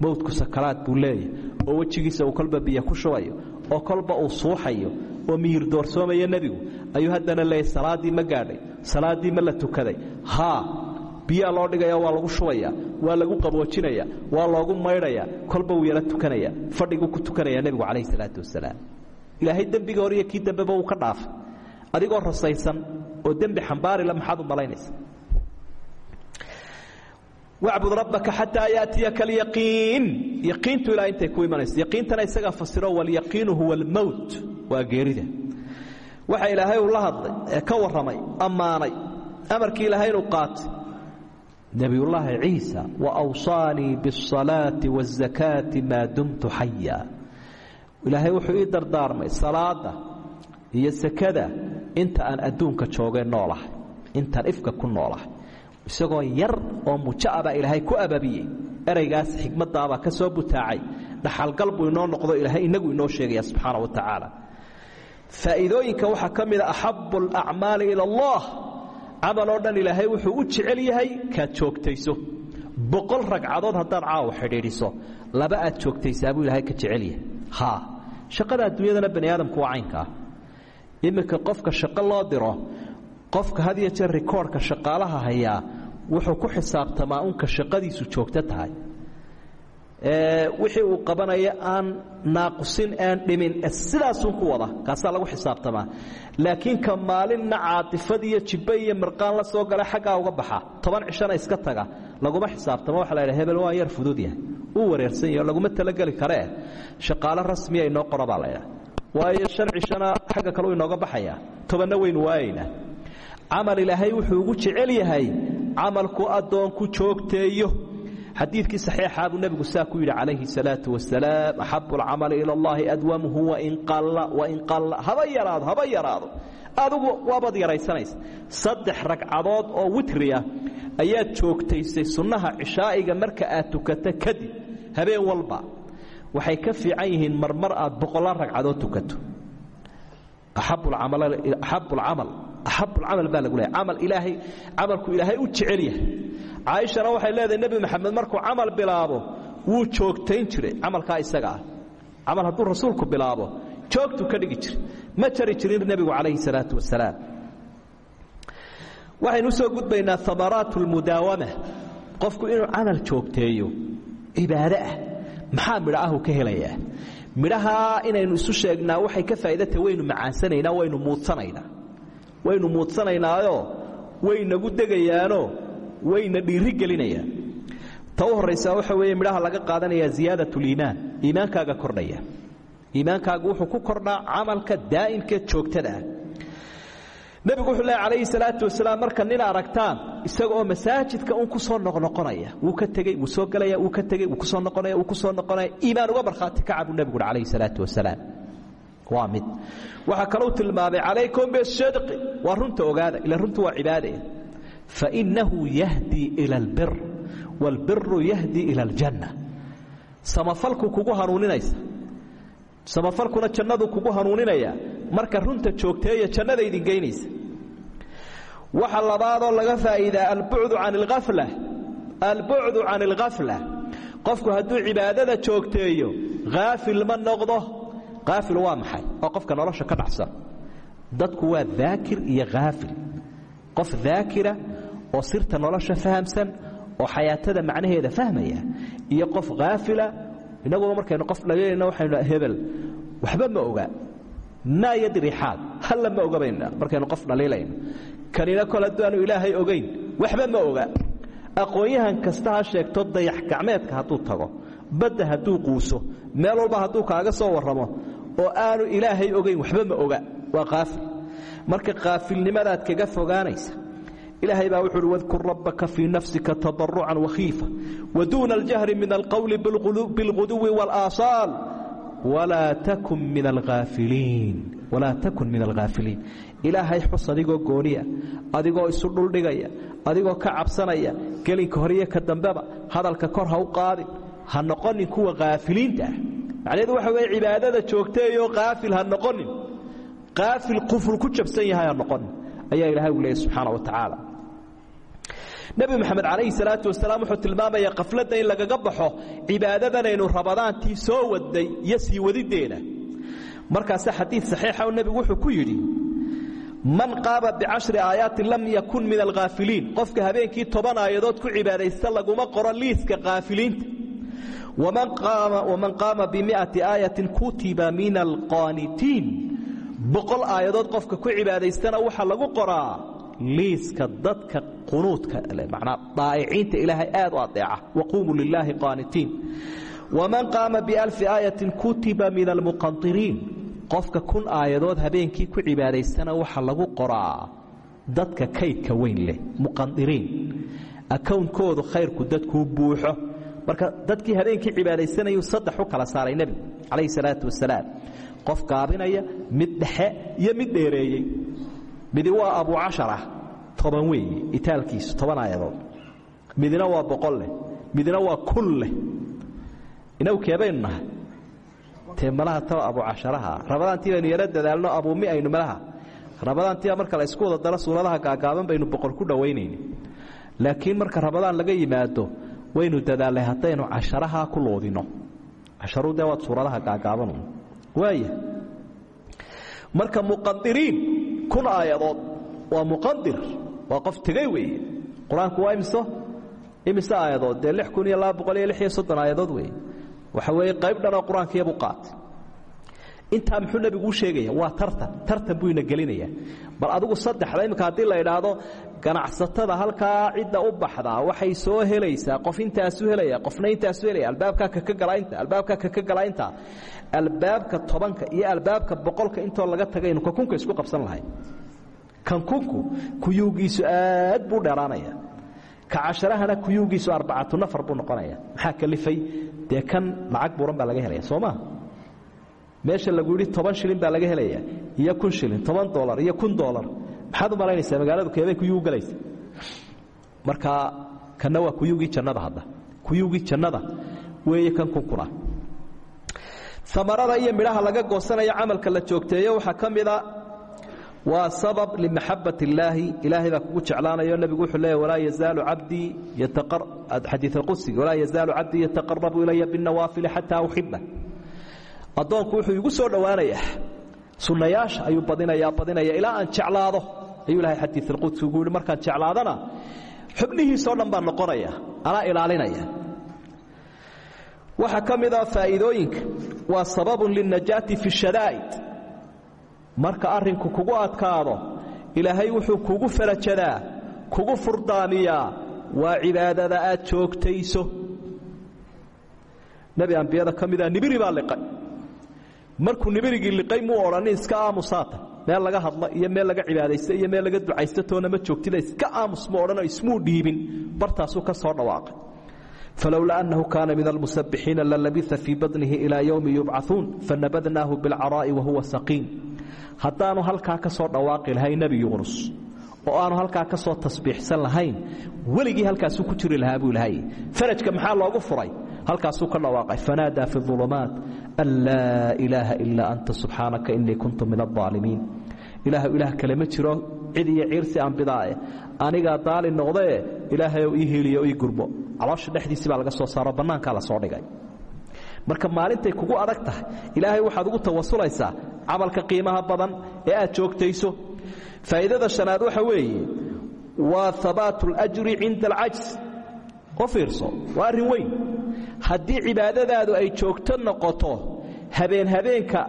Mowtku sakaraad buu leeyahy oo wejigiisa uu kolba biyo ku shubayo oo kolba uu suuxayo oo miyir doorsoomayo nebigu. Ayuu haddana leeyahy salaaddii ma gaadhay salaaddii ma la tukaday. Haa biyaa loo dhigaya waa lagu shubaya waa lagu qaboojinaya waa loogu maydhaya kolba wuu yaro tukanaya fadhiguu ku tukanaya nebigu calayhi salaatu wasalaam. Ilaahay dembiga hor kii dambeba wuu ka dhaafay adigoo rasaysan oo dembi xambaarila maxaad u malaynaysa wacbud rabbaka xataa yaatiyaka alyaqiin. Yaqiintu ilaa intay ku imanayso yaqiintana isagaa fasiro walyaqiinu huwa almowt waa geerida. Waxa ilaahay uu la hadlay ee ka warramay ammaanay. Amarkii ilaahay inuu qaatay nebiyullaahi ciisa waawsaanii biاsalaati waazakaati maa dumtu xaya ilaahay wuxuu ii dardaarmay salaada iyo sakada inta aan adduunka joogay noolahay intaan ifka ku noolahay isagoo yar oo mujaabaa ilaahay ku ababiyey ereygaas xikmadaabaa ka soo butaacay dhaxalgal buu inoo noqdo ilaahay inagu inoo sheegaya subxaana wa tacaala faa'iidooyinka waxaa ka mida axabu alacmaali camal oo dhan ilaahay wuxuu u jecel yahay kaad joogtayso. Boqol ragcadood haddaad caawa xidhiidhiso laba aad joogtaysaa buu ilaahay ka jecel yahay. Haa shaqada adduunyadana bani aadamku waa caynka. Ah iminka qofka shaqo loo diro qofka had iyo jeer rikoorhka shaqaalaha hayaa wuxuu ku xisaabtamaa unka shaqadiisu joogto tahay wixii uu qabanayo aan naaqusin aan dhimin sidaasun ku wada kaasaa lagu xisaabtamaa. Laakiin ka maalinna caatifad iyo jibbe la soo gala xaggaa uga baxa toban cishana iska taga laguma xisaabtamo waxa la ydhaha hebel waa yar fudud yahay. Uu wareersan yaho laguma talageli karee. Shaqaalo rasmiya inoo qora baa laydhaha waayo shan cishana xagga kaleu inooga baxaya tobanna waynu waayaynaa camal ilaahay wuxuu ugu jecel yahay camalku addoonku joogteeyo xadiidkii saxiixaa buu nebigu saa ku yidhi calayhi salaatu wasalaam axabu alcamali ila allahi adwamuhu wain qalla wain qalla. Haba yaraado haba yaraado. Adigu waabaad yaraysanaysa. Saddex ragcadood oo witriah ayaad joogtaysay sunnaha cishaa'iga marka aad tukato kadib habeen walba waxay ka fiican yihiin marmar aad boqolaal ragcadood tukato. Axabu alcamal axabu alcamal baa lagu leehay camal ilaahay camalku ilaahay u jecel yahay. Caaishana waxay leedahay nebi maxamed markuu camal bilaabo wuu joogtayn jiray. Camalkaa isaga ah. Hadduu rasuulku bilaabo joogtuu ka dhigi jiray ma jari jirin nebigu calayhi salaatu wasalaam waxaynu u soo gudbaynaa amaraat lmudaawama qofku inuu camal joogteeyo cibaado ah maxaa midho ka helayaa? Midhahaa inaynu isu sheegnaa waxay ka faa'iidata waynu macaansanaynaa waynu muudsanaynaa waynu muudsanaynaaoo waynagu degayaanoo wayna dhiiri gelinayaan. Ta u horraysaa waxa weeye midhaha laga qaadanayaa ziyaadat liimaan iimaankaaga kordhaya. Iimaankaagu wuxuu ku kordhaa camalka daa'imkeed joogtada ah. Wuxuu leehay calayhi salaatu wasalaam marka nin aragtaan isaga oo masaajidka un ku soo noqnoqonaya wuu ka tegey wuu soo gelaya wuu ka tegey wuu ku soo noqonaya wuu ku soo noqonaya iimaan uga markhaati kaca buu nebigu calayhi salaatu wasalaam waa mid. Waxaa kalou tilmaamay calaykum bisidqi waa runta ogaada ila runtu waa cibaade. Fainahu yahdii ila albir waalbiru yahdii ila aljanna. Samafalku kugu hanuuninaysa. Samafalkuna jannadu kugu hanuuninaya. Marka runta joogteeya jannada idin geynaysa. Waxa labaadoo laga faa'iidaa albucdu can alghafla albucdu can alghafla qofku hadduu cibaadada joogteeyo haafil ma noqdo haafil waa maxay? Oo qofka nolosha ka dhacsan dadku waa daakir iyo haafil qof daakira oo sirta nolosha fahamsan oo xayaatada macnaheeda fahmaya iyo qof haafila inaguba markaynu qof dhaliilayno waxaynu hebel waxba ma oga. Maa yadri xaal? Halla ma oga markaynu qof dhaliilayno. Kanina kol haddaanu ilaahay ogayn waxba ma oga. Aqoon-yahan kasta ha sheegto dayax gacmeedka hadduu tago. Badda hadduu quuso. Meel walba hadduu kaaga soo warramo oo aanu ilaahay ogayn waxba ma oga. Waa kaafil marka kaafilnimadaad kaga fogaanaysa ilaahay baa wuxu uhi wadkur rabbaka fii nafsika tadarucan wakhiifa waduuna aljahri min alqowli bilguduwi wاlaasaal walaa takun min alghaafiliin ilaahay xus adigoo gooniya adigoo isu dhuldhigaya adigoo ka cabsanaya gelinka hore iyo ka dambeba hadalka kor ha u qaadin ha noqonin kuwa haafiliinta ah macnaheedu waxa weye cibaadada joogteeyoo kaafil ha noqonin. Kaafil quful ku jabsan yahay ha noqonin. Ayaa ilahay u leeyay subxaana wa tacaala. Nebi moxamed calayhi salaatu wasalaam wuxuu tilmaamayaa qafladda in lagaga baxo cibaadadanaynu rabadaantii soo wadnay iyo sii wadiddeeda markaase xadiid saxiixa nebigu wuxuu ku yidhi man qaama bicashri aayaatin lam yakun min alghaafiliin. Qofka habeenkii toban aayadood ku cibaadaysta laguma qoro liiska kaafiliinta waman qaama bimiati aayatin kutiba min alqaanitiin boqol aayadood qofka ku cibaadaystana waxaa lagu qoraa liiska dadka qunuudka manaa daa'iciinta ilaahay aad u adeeca waquumuu lilaahi qaanitiin waman qaama bialfi aayatin kutiba min almuqandiriin qofka kun aayadood habeenkii ku cibaadaystana waxaa lagu qoraa dadka kaydka weyn leh muqandiriin akownkoodu khayrku dadkuu buuxo marka dadkii habeenkii cibaadaysanayuu saddex u kala saaray nebigu calayhi salaatu wasalaam qof gaabinaya mid dhexe iyo mid dheereeyey. Midi waa abu cashara toban weeye itaalkiisu toban aayadood. Midina waa boqol leh midina waa kun leh. Inagu keebaynu nahay tee malaha taba abu casharaha rabadaantii baynu yaro dadaalno abuumi aynu malaha. Rabadaantiiba marka la isku wada daro suuradaha gaagaaban baynu boqol ku dhowaynayni laakiin marka rabadaan laga yimaado waynu dadaalnay haddaynu casharaha ku loodino. Casharu dee waad suuradaha gaagaaban waaya marka muqadiriin kun aayadood waa muqadir waa qof tegey weeye. Qur'aanku waa imiso imise aayadood dee lix kun iyo laba boqol iyo lix iyo soddon aayadood weeye. Waxa weeye qayb dhanoo qur'aankiiyabuu qaatay intaa muxuu nebiguu sheegaya waa tartan tartan buu ina gelinayaa bal adigu saddexda imminka haddii la idhaahdo ganacsatada halkaa cidda u baxdaa waxay soo helaysaa qof intaasu helaya qofna intaasu helaya albaabkaa kaka galaynta albaabkaa kaka galaynta albaabka tobanka iyo albaabka boqolka intoo laga tagaynu kakunka isku qabsan lahay. Kankunku kuyuugiisu aad buu dheeraanaya ka casharahana kuyuugiisu arbacatu nafar buu noqonaya maxaa kalifay? Dee kan lacag buuran baa laga helaya soo maa meesha lagu yidhi toban shilin baa laga helaya iyo kun shilin toban dolar iyo kun dolar maxaad u malaynaysaa magaaladu keebay kuyuu galaysa. Marka kanna waa kuyugii jannada hadda. Kuyugii jannada weeye kan kunkuna amarada iyo midhaha laga goosanayo camalka la joogteeyo waxaa ka mida waa sabab limaxabat illaahi. Ilaahay baa kugu jeclaanayo. Nebigu wuxuu leeya walaa yazaalu cabdii xadii alqudsiga walaa yazaalu cabdii yataqarabu ilaya binnawaafili xataa uxiba addoonku wuxuu igu soo dhowaanayaa. Sunnayaasha ayuu badinayaa badinaya ilaa aan jeclaado ayuu ilahay xadii alqudsi ugu yihi markaan jeclaadana xubnihiisoo dhan baan noqonaya anaa ilaalinaya. Waxaa ka mid a faa'iidooyinka waa sababun lilnajaati fi shadaa'id. Marka arrinku kugu adkaado ilaahay wuxuu kugu farajadaa kugu furdaamiyaa waa cibaadada aad joogtayso. Nebi ambiyada ka mida nibiri baa liqay. Markuu nibirigii liqay muu odhanin iska aamusaata meel laga hadla iyo meel laga cibaadaysta iyo meel laga ducaysta toona ma joogtida iska aamus mu odhanoo ismuu dhiibin. Bartaasuu ka soo dhawaaqay. Falowlaa annahu kaana min almusabbixiina lalabia fii badnihi ilaa yowmi yubcauun fanabadnaahu bilcaraa'i wahuwa saqiim. Haddaanu halkaa ka soo dhawaaqi lahay nebi yuunus oo aanu halkaa ka soo tasbiixsan lahayn weligii halkaasuu ku jiri lahaa buu ilahay farajka maxaa loogu furay? Halkaasuu ka dhawaaqay fanaadaa fi ulumaat an laa ilaaha ilaa anta subxaanaka inii kuntu min aaalimiin ilaah ilaah kale ma jiro cid iyo ciirsi aan bidaae anigaa daali noqdee ilaahayow ii hiiliyo ii gurmo. Caloosha dhexdiisii baa laga soo saaro bannaankaa la soo dhigay. Marka maalintay kugu adag tahay ilaahay waxaad ugu tawasulaysaa camalka qiimaha badan ee aad joogtayso. Faa'iidada shanaad waxa weeye waa habaatu اlajri cinda alcajs fiirso waa arrin weyn. Haddii cibaadadaadu ay joogto noqoto habeen habeenka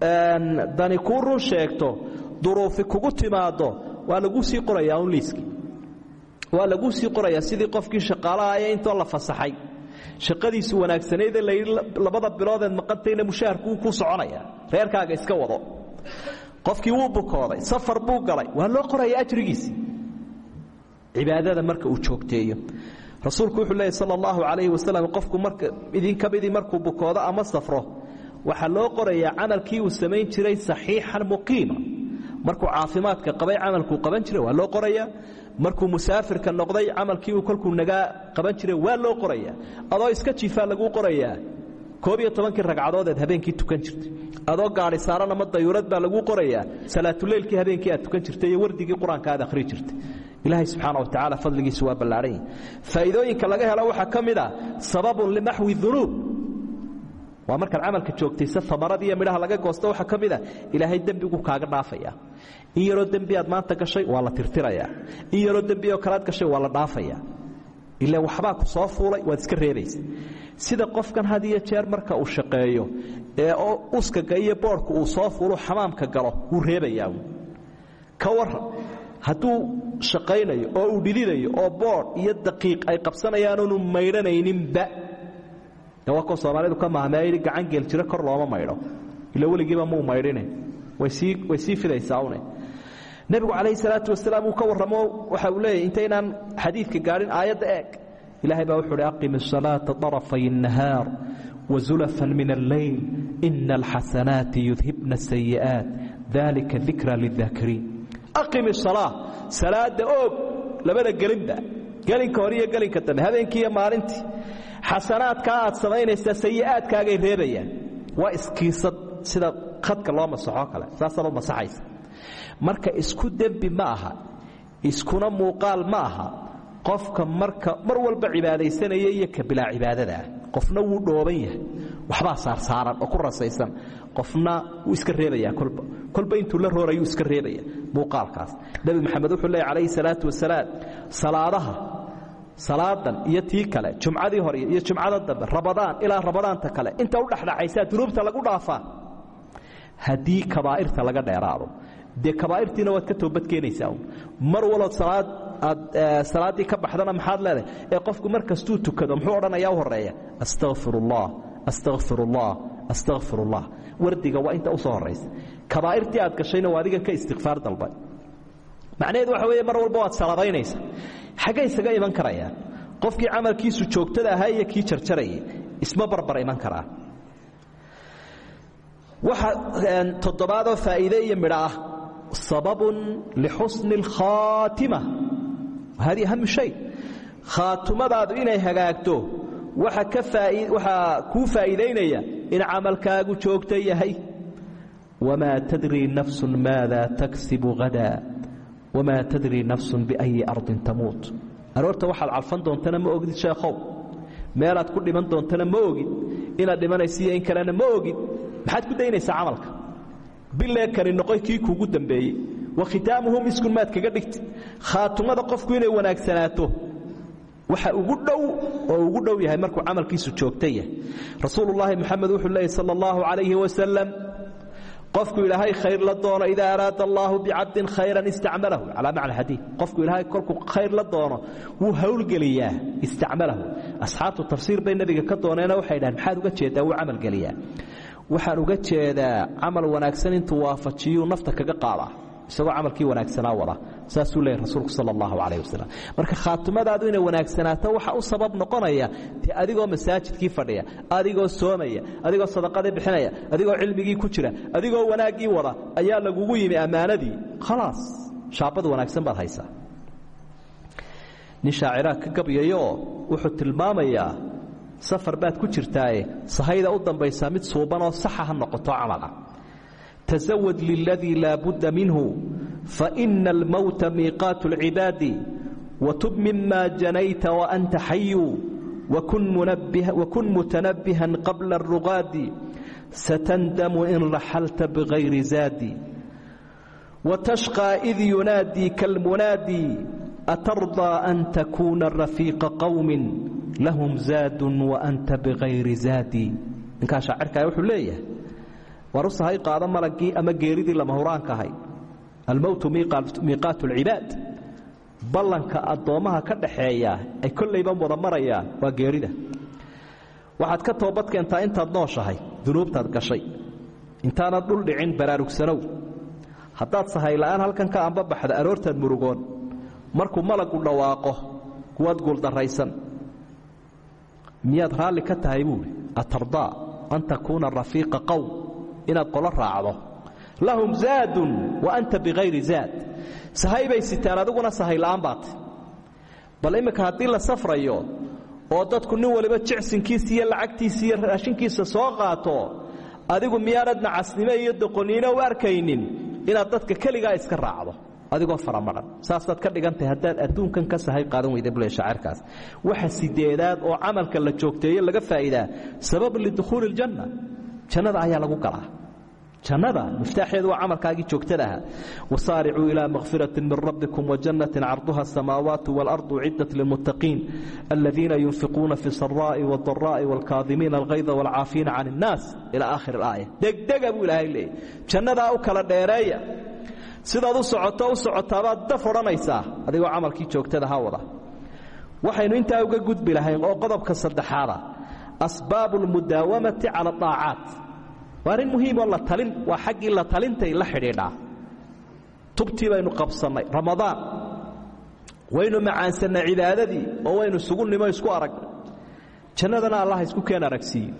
dani kuu run sheegto duruufi kugu timaaddo waa laguu sii qorayaa un liiski. Waa laguu sii qorayaa sidii qofkii shaqaalahaye intoo la fasaxay. Shaqadiisu wanaagsanaydee layidhi labada biloodeed maqantayna mushaharku wuu kuu soconaya reerkaaga iska wado. Qofkii wuu bukooday safar buu galay waa loo qoraya ajrigiisii cibaadada marka uu joogteeyo. Rasuulku wuxuu leeyay sala allahu calayhi qofku marka idinka midii markuu bukoodo ama safro waxaa loo qorayaa camalkii uu samayn jiray saxiixan muqiima markuu caafimaadka qabay camalkuu qaban jiray waa loo qorayaa. Markuu musaafirka noqday camalkii uu kolkuu nagaa qaban jiray waa loo qorayaa. Adoo iska jiifaa laguu qorayaa koob iyo tobankii ragcadoodeed habeenkii tukan jirtay. Adoo gaadhi saaran ama dayuurad baa laguu qorayaa salaatuleylkii habeenkii aad tukan jirtay iyo wardigii qur'aanka aad akhri jirtay. Ilaahay subxaana wa tacaala fadligiisu waa ballaadhan yahi faa'iidooyinka laga helo waxaa ka mid a sababun limaxwi dunuub waa markaad camalka joogtaysa amaradii iyo midhaha laga goosto waxaa ka mid a ilaahay dembigu kaaga dhaafaya. In yaroo aad maanta gashay waa la tirtirayaa in yaroo oo kalead gashay waa la dhaafaya. Ila waxbaa ku soo fuulay waad iska reebaysa sida qofkan had iyo jeer marka uu shaqeeyo ee uskaga iyo boodhku uu soo fuulu xamaamka galo wuu reebayaa. Ka waran hadduu shaqaynayo oo uu dhididayo oo boodh iyo daqiiq ay qabsanayaanoonu maydhanayninba waa kuwa soomaalidu ka mahmeyi gacangeel jiro kor looma maydho. Ila weligiiba muu maydhine. Way sii fidaysaune nebigu calayhi salaatu wasalaam ka warramo waxa uu leeyahy intaynaan xadiidka gaadhin aayadda eeg. Ilahay baa wuxu uhi aqimi asalaata darafay annahaar wazulafan min alleyl ina alxasanaati yudhibna asayi'aat dalika dikra lidaakiriin aqimi asalaa salaadda oog labada gelinba gelinka hore iyo gelinka dambe habeenkii maalintii xasanaadkaa aad samaynaysaa sayi'aadkaagay reebayaan. Waa iskiisad sida khadka loo masaxoo kale saasaad u masaxaysa. Marka isku dembi ma aha iskuna muuqaal ma aha qofka marka mar walba cibaadaysanaya iyo ka bilaa cibaadadaa. Qofna wuu dhooban yahay waxbaa saarsaaran oo ku rasaysan qofna wuu iska reebaya kolba kolba intuu la roorayuu iska reebaya muuqaalkaas. Nebi maxamed wuxuu leeyay calayhi salaatu wasalaam salaadaha salaadan iyo tii kale jumcadii hore iyo jumcada dambe rabadaan ilaa rabadaanta kale inta u dhexdhexaysaa dunuubta lagu dhaafaa haddii kabaa'irta laga dheeraado. Dee kabaa'irtiina waad ka toobadkeenaysaa. Mar walood salaad aad salaaddii ka baxdana maxaad leedahay? Ee qofku mar kastuu tukado muxuu odhanayaa u horreeya? Astaqfir ullah astaqfir ullah astaqfir ullah wardiga waa inta u soo horraysa. Kabaa'irtii aad gashayna waa adigan ka istikfaar dalbay macnaheedu waxa weeye mar walba waad salabaynaysa xaggay isaga iman karayaan qofkii camalkiisu joogtada ahaa iyo kii jarjarayay isma barbar iman karaa. Waxa toddobaadoo faa'iide iyo midho ah. Sababun lixusni اlkhaatima hadi aham shay. Khaatumadaadu inay hagaagto waxa kuu faa'iidaynaya in camalkaagu joogto yahay. Wamaa tadrii nafsu maada taksibu hadaa wamaa tadrii nafsu biأyi ardin tamuut aroorta waxaad calfan doontana ma ogid sheekhow meelaad ku dhiman doontana ma ogid inaad dhimanaysiiyo in kalena ma ogid maxaad ku daynaysaa camalka bilee kani noqoy kii kuugu dambeeyey wa khitaamuhu miskun maad kaga dhigti khaatumada qofku inay wanaagsanaato waxa ugu dhow oo ugu dhow yahay markuu camalkiisu joogta yahay moxamed wuxuu leeyay sala allahu calayhi wasalam qofku ilaahay khayr la doono idaa araada allaahu bicabdin khayran istacmalahu calaa macna xadiid qofku ilaahay kolkuu khayr la doono wuu howlgeliyaa istacmalahu asxaabtu tafsiir bay nebiga ka dooneena waxay dhahen maxaad uga jeedaa? Wuu camalgeliyaa waxaan uga jeedaa camal wanaagsan intuu waafajiyuu nafta kaga qaadaa isagoo camalkii wanaagsanaa wada. Saasuu leeyay rasuulku sala allahu calayh wasalam marka khaatimadaadu inay wanaagsanaato waxa u sabab noqonaya dee adigoo masaajidkii fadhiya adigoo soomaya adigoo sadaqadii bixinaya adigoo cilmigii ku jira adigoo wanaaggii wada ayaa lagugu yimi ammaanadii. Khalaas shaabad wanaagsan baad haysaa. Nin shaaciraa ka gabyayooo wuxuu tilmaamayaa safar baad ku jirtaaye sahayda u dambaysaa mid suubanoo saxa ha noqoto camala tasawad liladii laa budda minhu faina almowta miiqaat اlcibaadi watub mima janayta waanta xayu wakun mutanabihan qabla اrugaadi satandamu in raxalta bغayri zaadi watashqى id yunaadii kalmunaadi atarضىa an takuuna rafiiqa qowmi lahum zaadu waanta bغayri zaadi ninkaa shaacirkaa wuxuu leeyahay war usahay qaado malagii ama geeridii lama huraanka ahay. Almowtu miiqaat اlcibaad ballanka addoommaha ka dhaxeeya ay kollayba wada marayaan waa geerida. Waxaad ka toobad keentaa intaad nooshahay dunuubtaad gashay. Intaanad dhul dhicin baraarugsanow. Haddaad sahayla'aan halkan ka ambabaxda aroortaad murugoon. Markuu malagu dhawaaqo kuwaad guuldarraysan. Miyaad raalli ka tahay buuhi atardaa an takuuna rafiiqa qowm inaad qolo raacdo. Lahum zaadun wa anta bikayri zaad. Sahay bay sitaan adiguna bal imminka haddii la safrayo oo dadku nin waliba jicsinkiisa iyo lacagtiisa iyo raashinkiisa soo qaato adigu miyaanad nacasnimo iyo doqoniino u arkaynin inaad dadka keligaa iska raacdo. Adigoo faramaran saasaad ka dhigantahay haddaad adduunkan ka sahay qaadan weyda bule shaacirkaas waxa sideedaad oo camalka la joogteeyo laga faa'iidaa. Sabab lidukhuuli اljanna jannada ayaa lagu galaa. Jannada miftaaxeedu waa camalkaagii joogtada ahaa wasaaricuu ilaa makfirati min rabbikum wajannatin carduha asamaawaatu waalardu ciddat lilmuttaqiin aladiina yunfiquuna fi saraa'i wadaraa'i waalkaadimiina alkayda waalcaafiina can innaas ilaa aakhir alaaya degdega buu ilaahay leeyay jannadaa u kala dheereeya. Sidaad u socoto u socotaabaad daf odhanaysaa. Adigoo camalkii joogtada wada. Waxaynu intaa uga gudbi lahayn oo qodobka saddexaada asbaabu almudaawamati cala adaacaat waa arrin muhiimoo waa xaggii la talintay la xidhiidhaa. Tubtii baynu qabsannay ramadaan. Waynu macaansannay cibaadadii oo waynu isugu nimo isku aragnay jannadana allah isku keen aragsiiyo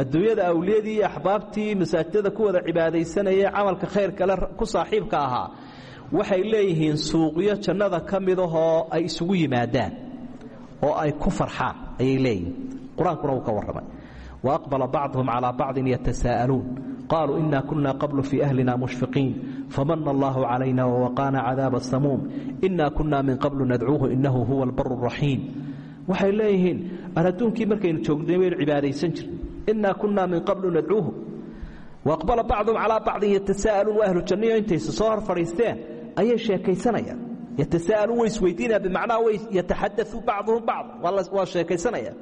adduunyada awliyadii iyo axbaabtii masaajidada ku wada cibaadaysanayee camalka khayr kale ku saaxiibka ahaa waxay leeyihiin suuqyo jannada ka midahoo ay isugu yimaadaan oo ay ku farxaan ayay leeyihiin qur'aankuna wuu ka warramay. Waaqbala bacduhum calaa bacdin yatasa'aluun. Qaluu ina kuna qablu fii ahlina mushfiqiin. Famana allahu calayna wawaqana cadaaba samuum. Ina kuna min qablu nadcuuhu inahu huwa albaru raxiim waxay leeyihiin aan adduunkii markaynu cibaadaysan jir ina kuna min qablu nadcuuhu. Waaqbala bacduhum calaa bacdin yatasa'aluun. Waa ahlu janniyo intaysu soo hor fadhiisteen ayay sheekaysanayaan. Yatasa'aluun way isweydiinayaan bimacnaa way yataxadau bacduhum bacd. Waa sheekaysanaya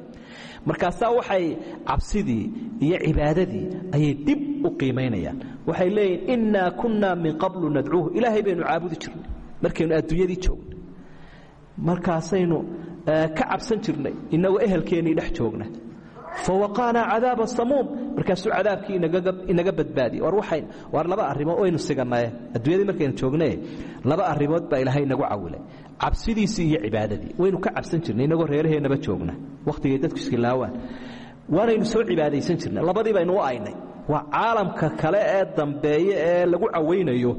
markaasaa waxay cabsidii iyo cibaadadii ayay dib u qiimaynayaan waxay leeyihiin innaa kunnaa min qablu nadcuuhu. Ilaahay baynu caabudi jirnay markaynu adduunyadii joognay markaasaynu ka cabsan jirnay inagoo ehelkeennii dhex joogna. Fawaqaanaa cadaaba samuum. Markaasuu cadaabkii inaga badbaadiyey war laba arrimood waynu siganaye adduunyadii markaynu joognaye laba arrimood baa ilaahay inagu cawilay cabsidiisii iyo cibaadadii. Waynu ka cabsan jirnay inagoo reeraheennaba joogna. Wakhtigay dadku iskilaawaan. Waanaynu soo cibaadaysan jirnay. Labadii baynu u aynay. Waa caalamka kale ee dambeeye ee lagu cawaynayo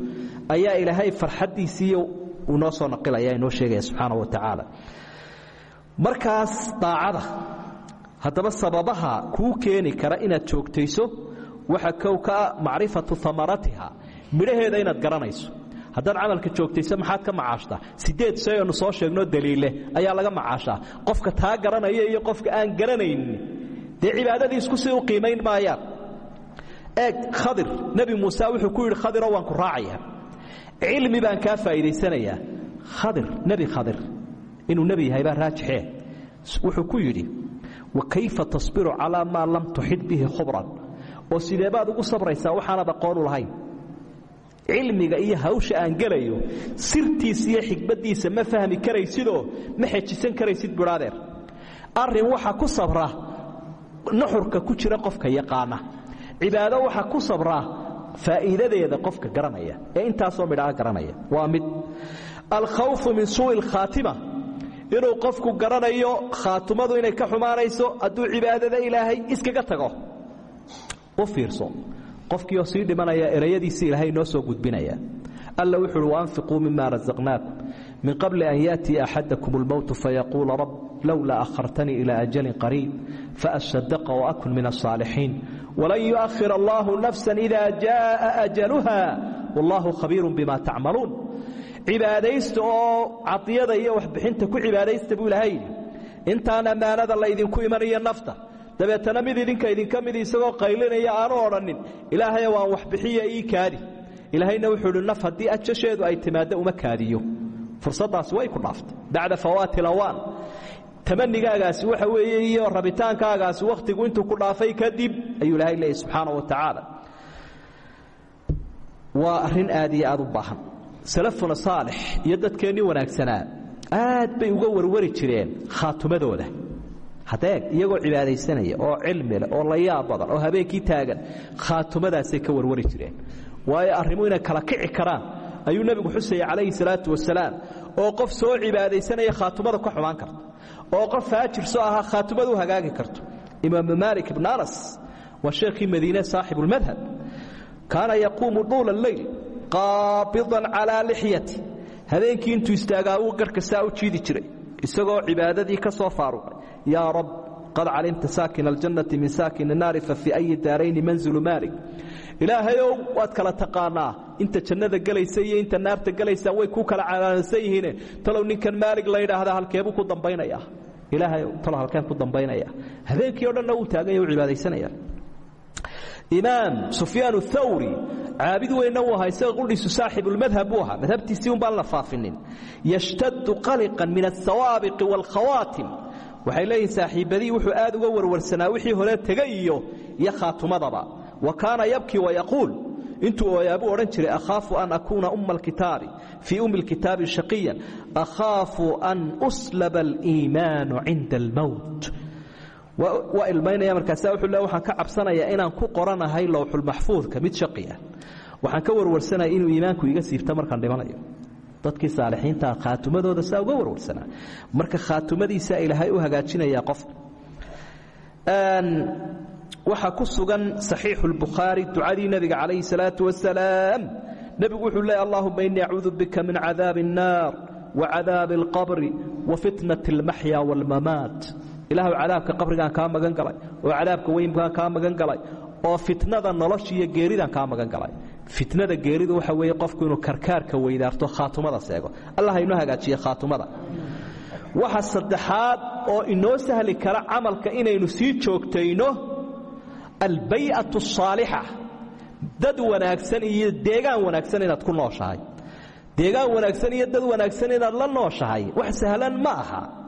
ayaa ilaahay farxaddiisiiyo uu noo soo naqilaya inoo sheegaya subxaana wa markaas daacada haddaba sababaha kuu keeni kara inaad joogtayso waxa kow ka macrifatu amaratiha midhaheeda inaad garanayso haddaad camalka joogtayso maxaad ka macaashtaa? Sideed shay aynu soo sheegnoo daliile ayaa laga macaashaa. Qofka taa garanaya iyo qofka aan garanaynin dee cibaadadii isku sii u qiimayn maayaan? Eeg khadir nebi muuse wuxuu ku yidhi khadiro waan ku raacaya cilmi baan kaa faa'iidaysanayaa khadir nebi khadir inuu nebi yahay baa raajixee. Wuxuu ku yidhi wa kayfa tasbiru calaa maa lam tuxid bihi khubran? Oo sidee baad ugu sabraysaa waxaanad aqoonu lahayn cilmiga iyo hawsha aan gelayo sirtiisa iyo xikmaddiisa ma fahmi karaysidoo ma xejisan karaysid budhaadeer arrin waxa ku sabra nuxurka ku jira qofka yaqaana. Cibaado waxa ku sabra faa'iidadeeda qofka garanaya. Ee intaasoo midhaa garanaya. Waa mid. Alkhawfu min suu'i alkhaatima inuu qofku garanayo khaatumadu inay ka xumaanayso hadduu cibaadada ilaahay iskaga tago u fiirso qofkiioo sii dhimanaya erayadiisii ilaahay noo soo gudbinaya. Alla wuxu uhi waanfiquu mima rasaqnaakum min qabli an yaatiya axadakum almowtu fayaquula rab lowlaa akhartanii ilaa ajalin qariib faashadaqa waakun min asaalixiin walan yuahir allahu nafsa ida jaaa ajaluha. Wallaahu khabiiru bima tacmaluun. Cibaadaysta oo cadiyada iyo waxbixinta ku cibaadaysta buu ilaahay yidhi. Intaan ammaanada laydinku imanayo nafta dabeetana mid idinka idinka mid isagoo qaylinaya aanu odhannin. Ilaahayo waan waxbixiya ii kaadi. Ilaahayna wuxuu idhi naf haddii ajasheedu ay timaaddo uma kaadiyo. Fursaddaasi way ku dhaaftay. Bacda fawaati lawaan tamanigaagaasi waxa weeye iyo rabitaankaagaasi wakhtigu ku dhaafay kadib ayuu ilaahay leeyahy subxaana wa tacaala. Waa arrin aad iyo aad u baahan. Salafuna saalix iyo wanaagsanaa aad bay uga warwari jireen khaatumadooda hadeeg iyagoo cibaadaysanaya oo cilmi leh oo la yaab badan oo habeenkii taagan khaatumadaasay ka warwari jireen. Waayo arrimu inay kala kici karaan ayuu nebigu xusayay calayhi salaatu wasalaam oo qof soo cibaadaysanaya khaatumada ka xumaan karto oo qof faajir soo ahaa khaatumada hagaagi karto. Imaamu maalik ibn anas waa sheekhii madiine saaxibulmadhab kaana yaquumu duula alleyl qaabidan calaa lixyati habeenkii intuu istaagaa uu garhka saa u jiidi jiray isagoo cibaadadii ka soo faaruqay yaa rab qad calimta saakin aljannati min saakin inaari fa fii ayi daarayni manzilu maalig ilaahayow waad kala taqaanaa inta jannada gelaysa iyo inta naarta gelaysa way ku kala calaansan yihiine talow ninkan maalig la yidhaahdaa halkeebuu ku dambaynayaa ilaahayow talo halkeen ku dambaynaya habeenkii o dhanna wuu taaganya u cibaadaysanaya imaam sufyaan thawri caabid weynna uu ahaa isaga qudhiisu saaxibulmadhab buu ahaa madhabtiisii umbaan la faafinin yashtadu qaliqan min asawaabiqi waalkhawaatim waxay leeyihiin saaxiibadii wuxuu aad uga warwarsanaa wixii hore tegay iyo iyo khaatumadaba wa kaana yabkii wayaquul intuu ooyaabuu odhan jiray akhaafu an akuuna umma alkitaabi fii ummi lkitaabi shaqiyan. Akhaafu an uslaba aliimaanu cinda almowt waa ilmaynaya markaasa wuxuu le waxaan ka cabsanayaa inaan ku qoranahay lowxulmaxfuudka mid shaqi ah waxaan ka warwarsanaya inuu iimaanku iga siibto markaan dhimanayo dadkii saalixiinta khaatumadooda saa uga warwarsanaa marka khaatumadiisaa ilaahay u hagaajinayaa qof. Waxaa ku sugan saxiixu lbukhaari ducadii nebiga calayhi salaatu wasalaam nebigu wuxuu leey allahuma innii acuudu bika min cadaabi annaar wa cadaabi alqabri wa fitnati almaxya waalmamaat ilaahw cadaabka qabrigaan kaa magan galay oo cadaabka weynkaan kaa magan galay oo fitnada nolosha iyo geeridaan kaa magan galay fitnada geeridu waxa weeye qofku inuu karkaarka weydaarto khaatumada seego. Allah inoo hagaajiye khaatumada. Waxa saddexaad oo inoo sahli kara camalka inaynu sii joogtayno albay'atu asaalixa dad wanaagsan iyo deegaan wanaagsan inaad ku nooshahay. Deegaan wanaagsan iyo dad wanaagsan inaad la nooshahay. Wax sahlan ma aha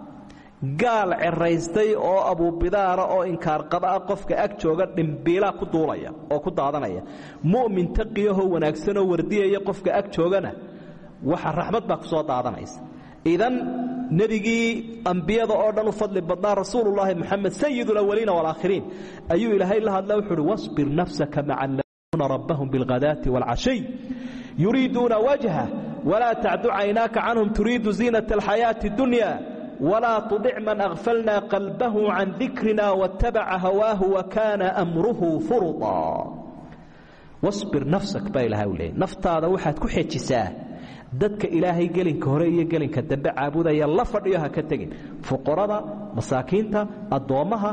gaal ceraystay oo abuubidaara oo inkaarqabaa qofka ag jooga dhimbiilaa ku duulaya oo ku daadanaya. Mu'min taqiyahoo wanaagsanoo wardiyaya qofka ag joogana waxa raxmad baa ku daadanaysa. Idan nebigii ambiyada oo dhan u fadli badnaa rasuulullaahi moxamed sayid alawaliina waalaakhiriin ayuu ilaahay la hadla wuxu uhi wasbir nafsaka maca aladiina rabbahum bilghadaati waalcashiy yuriiduuna wajha walaa tacdu caynaaka canhum turiidu ziinata alxayaati اdunya walaa tudic man akhfalna qalbahu can dikrina waatabaca hawaahu wakaana amruhu furuطa wasbir nafsak baa ilahay u leeyay naftaada waxaad ku xejisaa dadka ilaahay gelinka hore iyo gelinka dambe caabudaya la fadhiyo ha ka tegin fuqarada masaakiinta addoommaha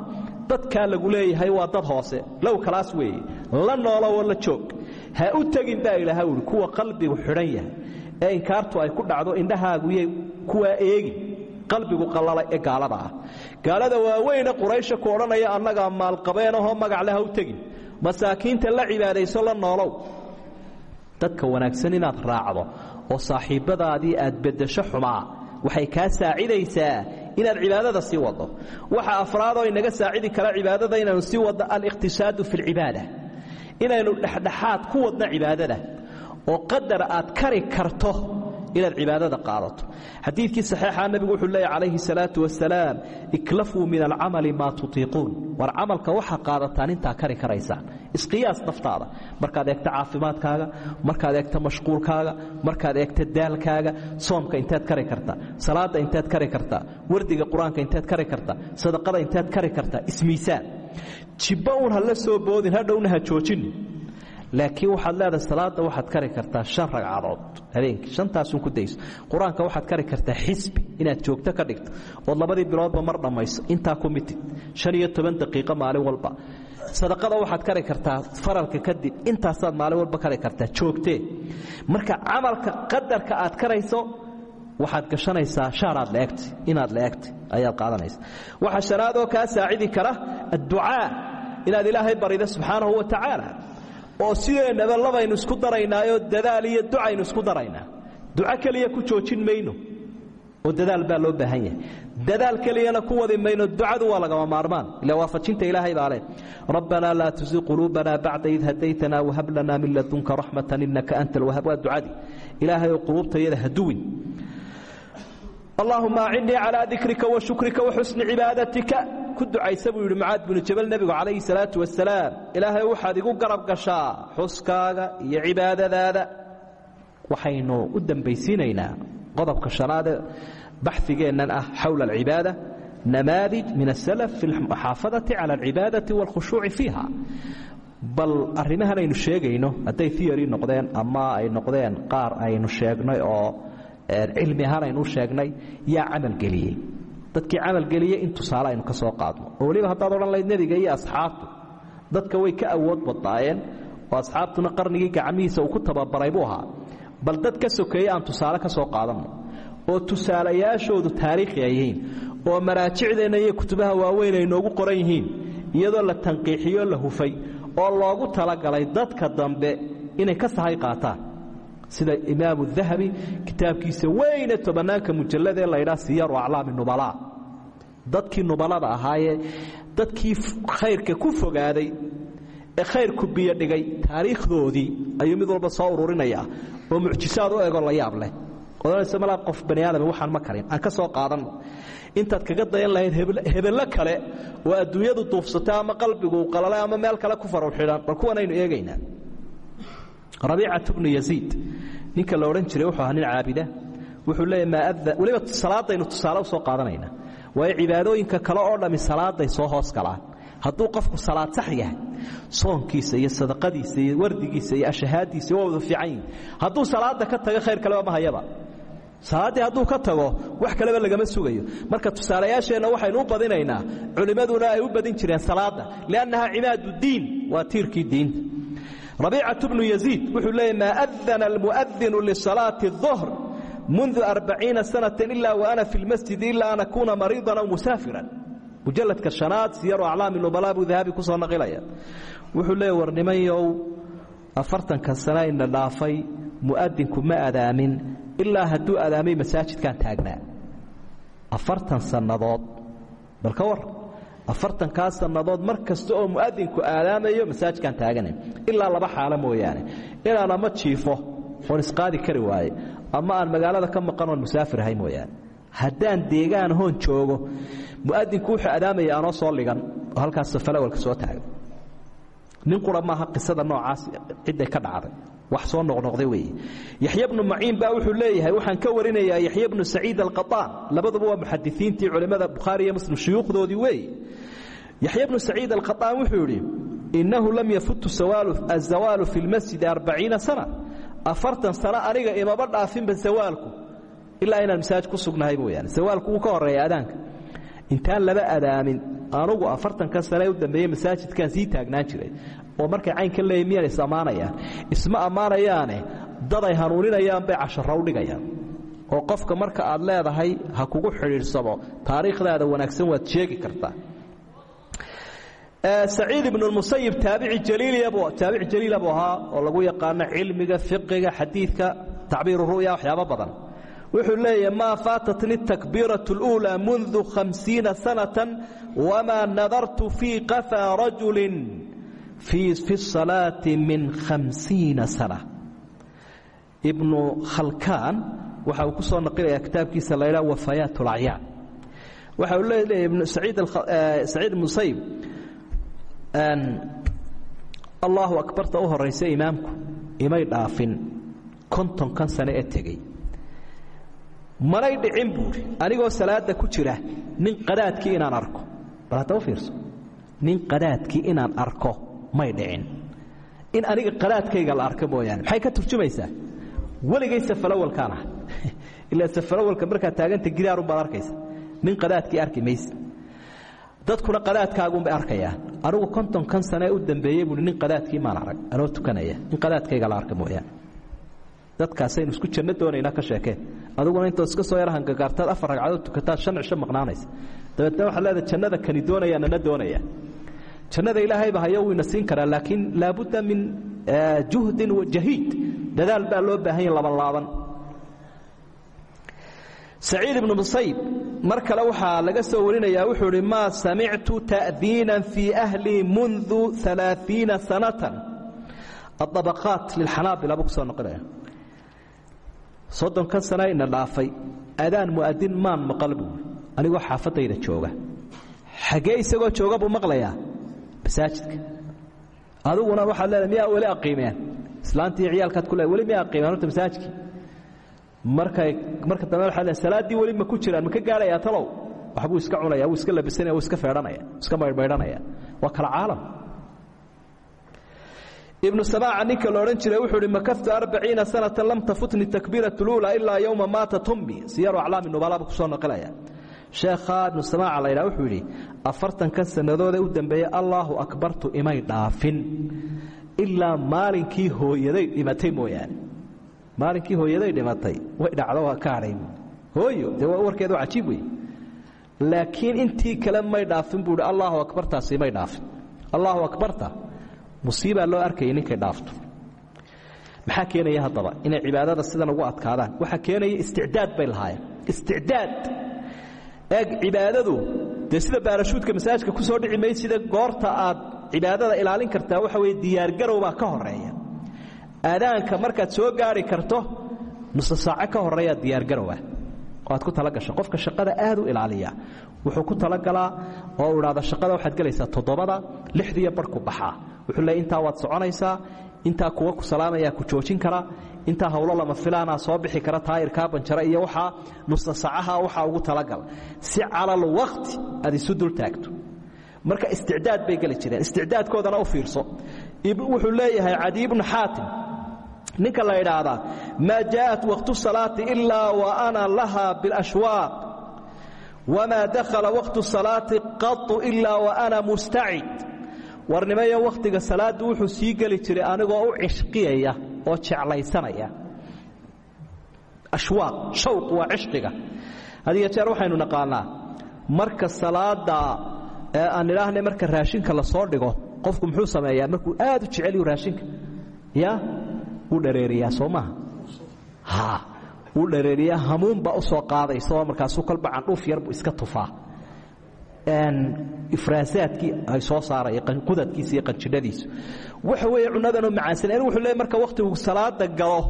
dadkaa lagu leeyahay waa dad hoose low kalaas weeye la noolowoo la joog ha u tegin baa ilaahay uhi kuwa qalbigu xidhan yahay ee inkaartu ay ku dhacdo indhahaaguyay kuwaa eegi qalbigu qallalay ee gaalada ah. Gaalada waaweyne quraysha ku odhanaya annagaa maalqabeenahoo magac leh ha u tegin masaakiinta la cibaadayso la noolow. Dadka wanaagsan inaad raacdo oo saaxiibbadaadii aad beddesho xumaa waxay kaa saacidaysaa inaad cibaadada sii waddo. Waxa afraadoo inaga saacidi kara cibaadada inaynu sii waddo aliqhtisaadu fi lcibaada inaynu dhexdhexaad ku wadno cibaadada. Oo qadar aad kari karto inaad cibaadada qaadato. Xadiidkii saxiixa nabigu wuxuu leeyahy calayhi salaatu wasalaam iklafuu min alcamali maa tutiiquun. War camalka waxaa qaadataan intaa kari karaysaan isqiyaas naftaada. Markaad eegto caafimaadkaaga markaad eegto mashquulkaaga markaad eegto daalkaaga soomka inteed kari kartaa salaada inteed kari kartaa wardiga qur'aanka inteed kari kartaa sadaqada inteed kari kartaa ismiisaan. Jibbo uun ha la soo boodin hadhowna ha joojini laakiin waxaad leedahay salaada waxaad kari kartaa shan ragcadood habeenkii shantaasun ku dayso qur'aanka waxaad kari kartaa xisbi inaad joogto ka dhigto ood labadii biloodba mar dhammayso intaa ku mitid. Shan iyo toban daqiiqo maalin walba. Sadaqada waxaad kari kartaa faralka kadib intaasaad maalin walba kari kartaa joogtee marka camalka qadarka aad karayso waxaad gashanaysaa shaaraad laegtay inaad laegtay ayaad qaadanaysa waxaa shanaadoo kaa saacidi kara adducaa inaad ilaahay barido subxaanahu wa tacaala oo sideennaba labaynu isku daraynaayoo dadaal iyo ducaynu isku daraynaa. Duco keliya ku joojin mayno oo dadaal baa loo baahan yahay. Dadaal keliyana ku wadi mayno ducadu waa lagama maarmaan. Ila waafajinta ilaahay baa leh. Rabbanaa laa tusi quluubana bacda id hadaytana wahab lanaa min ladunka raxmatan inaka anta alwahaab waa ducadii. Ilaahay oo quluubtayada haduwin allaahuma acinnii calaa dikrika wa shukrika wa xusni cibaadatika ku ducaysa buu yidhi mucaad binu jabal nebigu calayhi salaatu wasalaam ilaahay waxaad igu garab gashaa xuskaaga iyo cibaadadaada. Waxaynu u dambaysiinaynaa qodobka shanaadee baxigeennan ah xowla alcibaada namaadij min asalaf fi lmuxaafadati cala alcibaadati waalkhushuuci bal arrimahan aynu sheegayno hadday theory noqdeen ama ay noqdeen qaar aynu sheegnay oo cilmi ahaan aynu sheegnay yaa camalgeliyey dadkii camalgeliyey in tusaale aynu ka soo qaadno. Oo weliba haddaad odhan lahayd nebiga iyo asxaabtu dadka way ka awood badnaayeen oo asxaabtuna qarnigii gacmihiisa uu ku tababaray buu ahaa. Bal dad ka sokeeye aan tusaale ka soo qaadanno. Oo tusaalayaashoodu taariikhi ay oo maraajicdeenna iyo kutubaha waaweyn ay noogu qoran yihiin. Iyadoo la tanqiixiyo la hufay. Oo loogu talagalay dadka dambe inay ka sahay qaataan sida imaamu dahabi kitaabkiisa weyne tobanaanka mujalladee laydhaa siyaru aclaami nubalaa. Dadkii nubalada ahaayee dadkii khayrka ku fogaaday ee khayrku biyodhigay taariikhdoodii ayuu mid walba soo ururinayaa oo mucjisaad u egoo la yaab leh. Odhanaysa malaa qof bani aadam waxaan ma karin aan ka soo qaadanno intaad kaga dayan lahayd hebello kale oo adduunyadu duufsatay ama qalbigu qalalay ama meel kale ku faruw xidhan bal kuwanaynu eegaynaa rabiicat bnu yaziid ninka la odhan jiray wuxuu ahaa nin caabida. Wuxuu leeyahy maa ada weliba salaadaynu tusaale soo qaadanayna. Waayo cibaadooyinka kale oo dhammi salaaday soo hoos galaan. Hadduu qofku salaad sax yahay soonkiisa iyo sadaqadiisa iyo wardigiisa iyo ashahaadiisa waa fiican yihiin salaada ka tago khayr kaleba ma hayaba salaaddii hadduu ka tago wax kaleba lagama sugayo. Marka tusaalayaasheenna waxaynu u badinaynaa culimmaduna ay u badin jireen salaadda. Liannaha cimaadu diin waa tiirkii diinta rabiicatu bnu yaziid wuxuu leeyahy maa adana almu'adinu lisalaati اdohr mundu arbaciina sanatan ila wa ana fi lmasjidi ila an akuuna mariidan aw musaafiran. Mujalladka shanaad siyaru aclaami nubalaa buu dahabi ku soo naqilaya. Wuxuu leeya war nimanyow afartanka sana ina dhaafay mu'adinku ma adaamin ilaa hadduu adaamay masaajidkaan taagnaa. Afartan sannadood bal ka war afartankaa sannadood mar kasta oo mu'adinku aadaamayo masaajidkan taagana ilaa laba xaalo mooyaane. Inaan ama jiifo oon isqaadi kari waaye. Ama aan magaalada ka maqan oon musaafir ahay mooyaane. Haddaan deegaan hoon joogo mu'adinku wuxuu adaamaya anoo soo ligan oo halkaas falawalka soo taagan. Nin qura maaha qisada noocaas cidday ka dhacday wax soo noqnoqday weeye. Yaxya bnu maciin baa wuxuu leeyahay waxaan ka warinayaa yaxya bnu saciid alqaطaan labaduba waa muxadisiintii culimmada bukhaari iyo muslim shuyuukhdoodii weeye yaxya bnu saciid alqaطaan wuxuu yidhi innahu lam yafutu azawaalu fi lmasjidi arbaciina sana. Afartan sano aniga imaba dhaafinba zawaalku ilaa inaan masaajid ku sugnahay mooyaane zawaalku wuu ka horreeya adaanka. Intaan laba adaamin anugu afartanka sane u dambeeye masaajidkaan sii taagnaan jiray oo markay caynka leeya miyaan is ammaanayaan isma ammaanayaane daday hanuuninayaan bay casharo u dhigayaan oo qofka marka aad leedahay ha kugu xidhiidhsamo taariikhdaada wanaagsan waad sheegi kartaa saciid ibnu lmusayib taabici jaliiltaabici jaliila buu ahaa oo lagu yaqaano cilmiga fiqiga xadiidka tacbiiru ru'ya waxyaabo badan wuxuu leeyahay maa faatatni takbiiraة اlأuulى mundu hamsiina sanaة wmaa nadartu fii qafaa rajuli fi salaati min hamsiina sana ibnu khalkaan waxa uu ku soo naqilaya kitaabkiisa la ydhaa wafayaat اlacyaan waxa uu leeyahay ibnu saciid musayib eh, allahu akbarta u horaysa imaamku imay dhaafin kontonkan sano ee tegey. Manay dhicin buuhi anigoo salaada ku jira nin qadhaadkii inaan arko. Bal hadda fiirso nin qadhaadkii inaan arko may dhicin. In aniga qadaadkayga la arko mooyaane maxay ka turjumaysaa? Weligay safalawalkaan ah ilaa safalawalka markaad taaganta gidaarun baad arkaysa. Nin qadaadkii arki mayse dadkuna qadaadkaagunbay arkayaan. Anugu kontonkan sane u dambeeyey buui nin qadaadkii maan arag anoo tukanaya. In qadaadkayga la arka mooyaane. Dadkaasaynu isku janno doonaynaa ka sheekeen. Aduguna intood iska soo yarahangagaartaad afar ragcadood tukataad shan cisho maqnaanaysa. Dabeetna waxaad leedahay jannada kani doonaya nana doonaya jannada ilaahayba hayo wuyna siin karaa laakiin laabudda min juhdin jahiid dadaal baa loo baahan yahy labanlaaban. Saciid ibnu musayb mar kale waxaa laga soo warinayaa wuxuu ihi maa samictu ta'diinan fii ahlii mundu alaaiina sanatan. Aabaqaat lilxanaabila buu ku soo noqonaya. Soddonkan sana ina dhaafay adaan mu'adin maan maqal buui anigoo xaafadayda jooga masaajidka. Adiguna waxaad leedahay miyaa weli aqiimeen? Islaantii ciyaalkaad ku le weli miyaa aqiimeen horta masaajidkii? Markay marka dambe waxaa le salaaddii weli ma ku jiraan ma ka gaadhayaa talow? Waxbuu iska cunaya wuu iska labisanaya wuu iska feedhanaya iska maydhmaydhanaya. Waa kala caalam. Ibnu samaaca ninka la odhan jiray wuxuu uhi makaftu arbaciina sanatan lam tafutni takbiirat luula ilaa yowma maatat ummi siyaru aclaami nubalabu ku soo noqolaya sheekha ibnu samaaca la ydhaha wuxuu yidhi afartankan sannadoodee u dambeeyey allaahu akbartu imay dhaafin. Ilaa maalinkii hooyaday dhimatay mooyaane. Maalinkii hooyaday dhimatay way dhacdo waa ka hadhay hooyo dee warkeedu cajiib wey laakiin intii kale may dhaafin buu hi allaahu akbartaasi may dhaafin. Allaahu akbarta musiibaa loo arkayay ninkay dhaafto. Maxaa keenaya haddaba? Inay cibaadada sidan ugu adkaadaan. Waxaa keenaya isticdaad bay lahaayeen. Isticdaad eeg cibaadadu dee sida baarashuudka masaajidka ku soo dhici maysida goorta aad cibaadada ilaalin kartaa waxa weye diyaargarow baa ka horreeya aadaanka markaad soo gaari karto nusa saaco ka horeeyaa diyaargarowah oo aad ku talagasho qofka shaqada aad u ilaaliya wuxuu ku talagalaa oo u shaqada waxaad gelaysaa toddobada lixdiiyo barhku baxaa wuxuu leey intaa waad soconaysaa intaa kuwa ku salaamayaa ku joojin kara intaa hawlo lama filaanaa soo bixi kara taayirkaa banjara iyo waxaa nusa sacaha waxaa ugu talagal. Si calal wakti aad isu taagto. Marka isticdaad bay geli jireen. Isticdaadkoodana u fiirso. Wuxuu leeyahay cadi ibnu xaatim. Ninka la idhaahdaa maa jaaءat waqtu salaati ilaa wa ana laha biاlashwaaq wamaa dakhala waqtu salaati qatu ilaa wa ana mustacid warnimayo wakhtiga salaaddu wuxuu sii geli jiray anigoo u cishqiyaya oo jeclaysanaya. Ashwaaq shawq waa cishqiga. Hadiyo jeer waxaynu naqaanaa marka salaada aan idhaahnay marka raashinka la soo dhigo qofku muxuu sameeyaa? Markuu aad u jeceliyu raashinka ya? Wuu dhareeriyaa soo maaha ha wuu dhareeriyaa hamuunbaa u soo qaadaysa oo markaasuu kolba candhuuf yarbu iska tufaa ifraasaadkii ay soo saaraya qudadkiisa iyo qanjidhadiisu waxa weeye cunadanoo macaansan anigu wuxuu leey marka wakhtigu salaada galo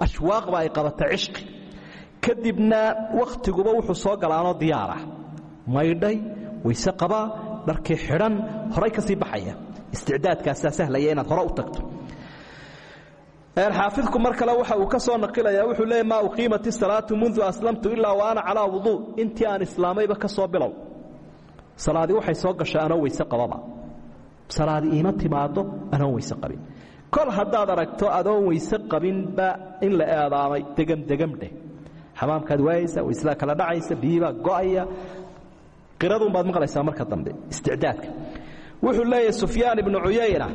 ashwaaqba ay qabata cishqi. Kadibna wakhtiguba wuxuu soo galaanoo diyaarah maydhay wayse qabaa dharkii xidhan horay ka baxaya. Isticdaadkaasaa sahlaya inaad hore u tagto. Xaafidku mar kale waxa uu ka soo naqilaya wuxuu leey maa uqiimat isalaatu mundu aslamtu ilaa wa calaa wuduu intii aan islaamayba ka soo bilow salaadii waxay soo gashay anoo weyse qababa. Salaadi iima timaado anoon weyse qabin. Kol haddaad aragto adoon weyse qabinba in la eedaamay degamdegamdheh xamaamkaad waayaysa weysadaa kala dhacaysa biyibaa go'aya. Qiraduunbaad maqlaysaa marka dambe isticdaadka wuxuu leeyahay sufyaan ibnu cuyayna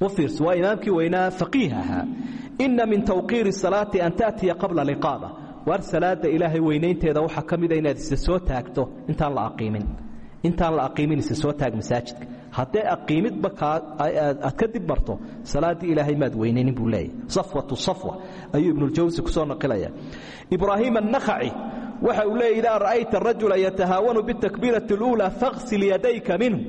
u fiirso waa imaamkii weynaa faqiih min tawqiiri salaati an taأtiya qabla liqaama waar salaada ilaahay weynaynteeda waxaa ka inaad soo taagto intaan la aqiimin intaan la aqiimin isa soo taag masaajidka. Haddee aqiimidba aad ka dib marto salaaddii ilaahay maad weynaynin buu leeyahy safwatu safwa ayuu ibnuljawsi ku naqilaya ibraahim annakhaci waxa uu leeyay idaa ra'ayta arajula yatahaawanu bitakbiirati اluulaa faغsil yadayka minhu.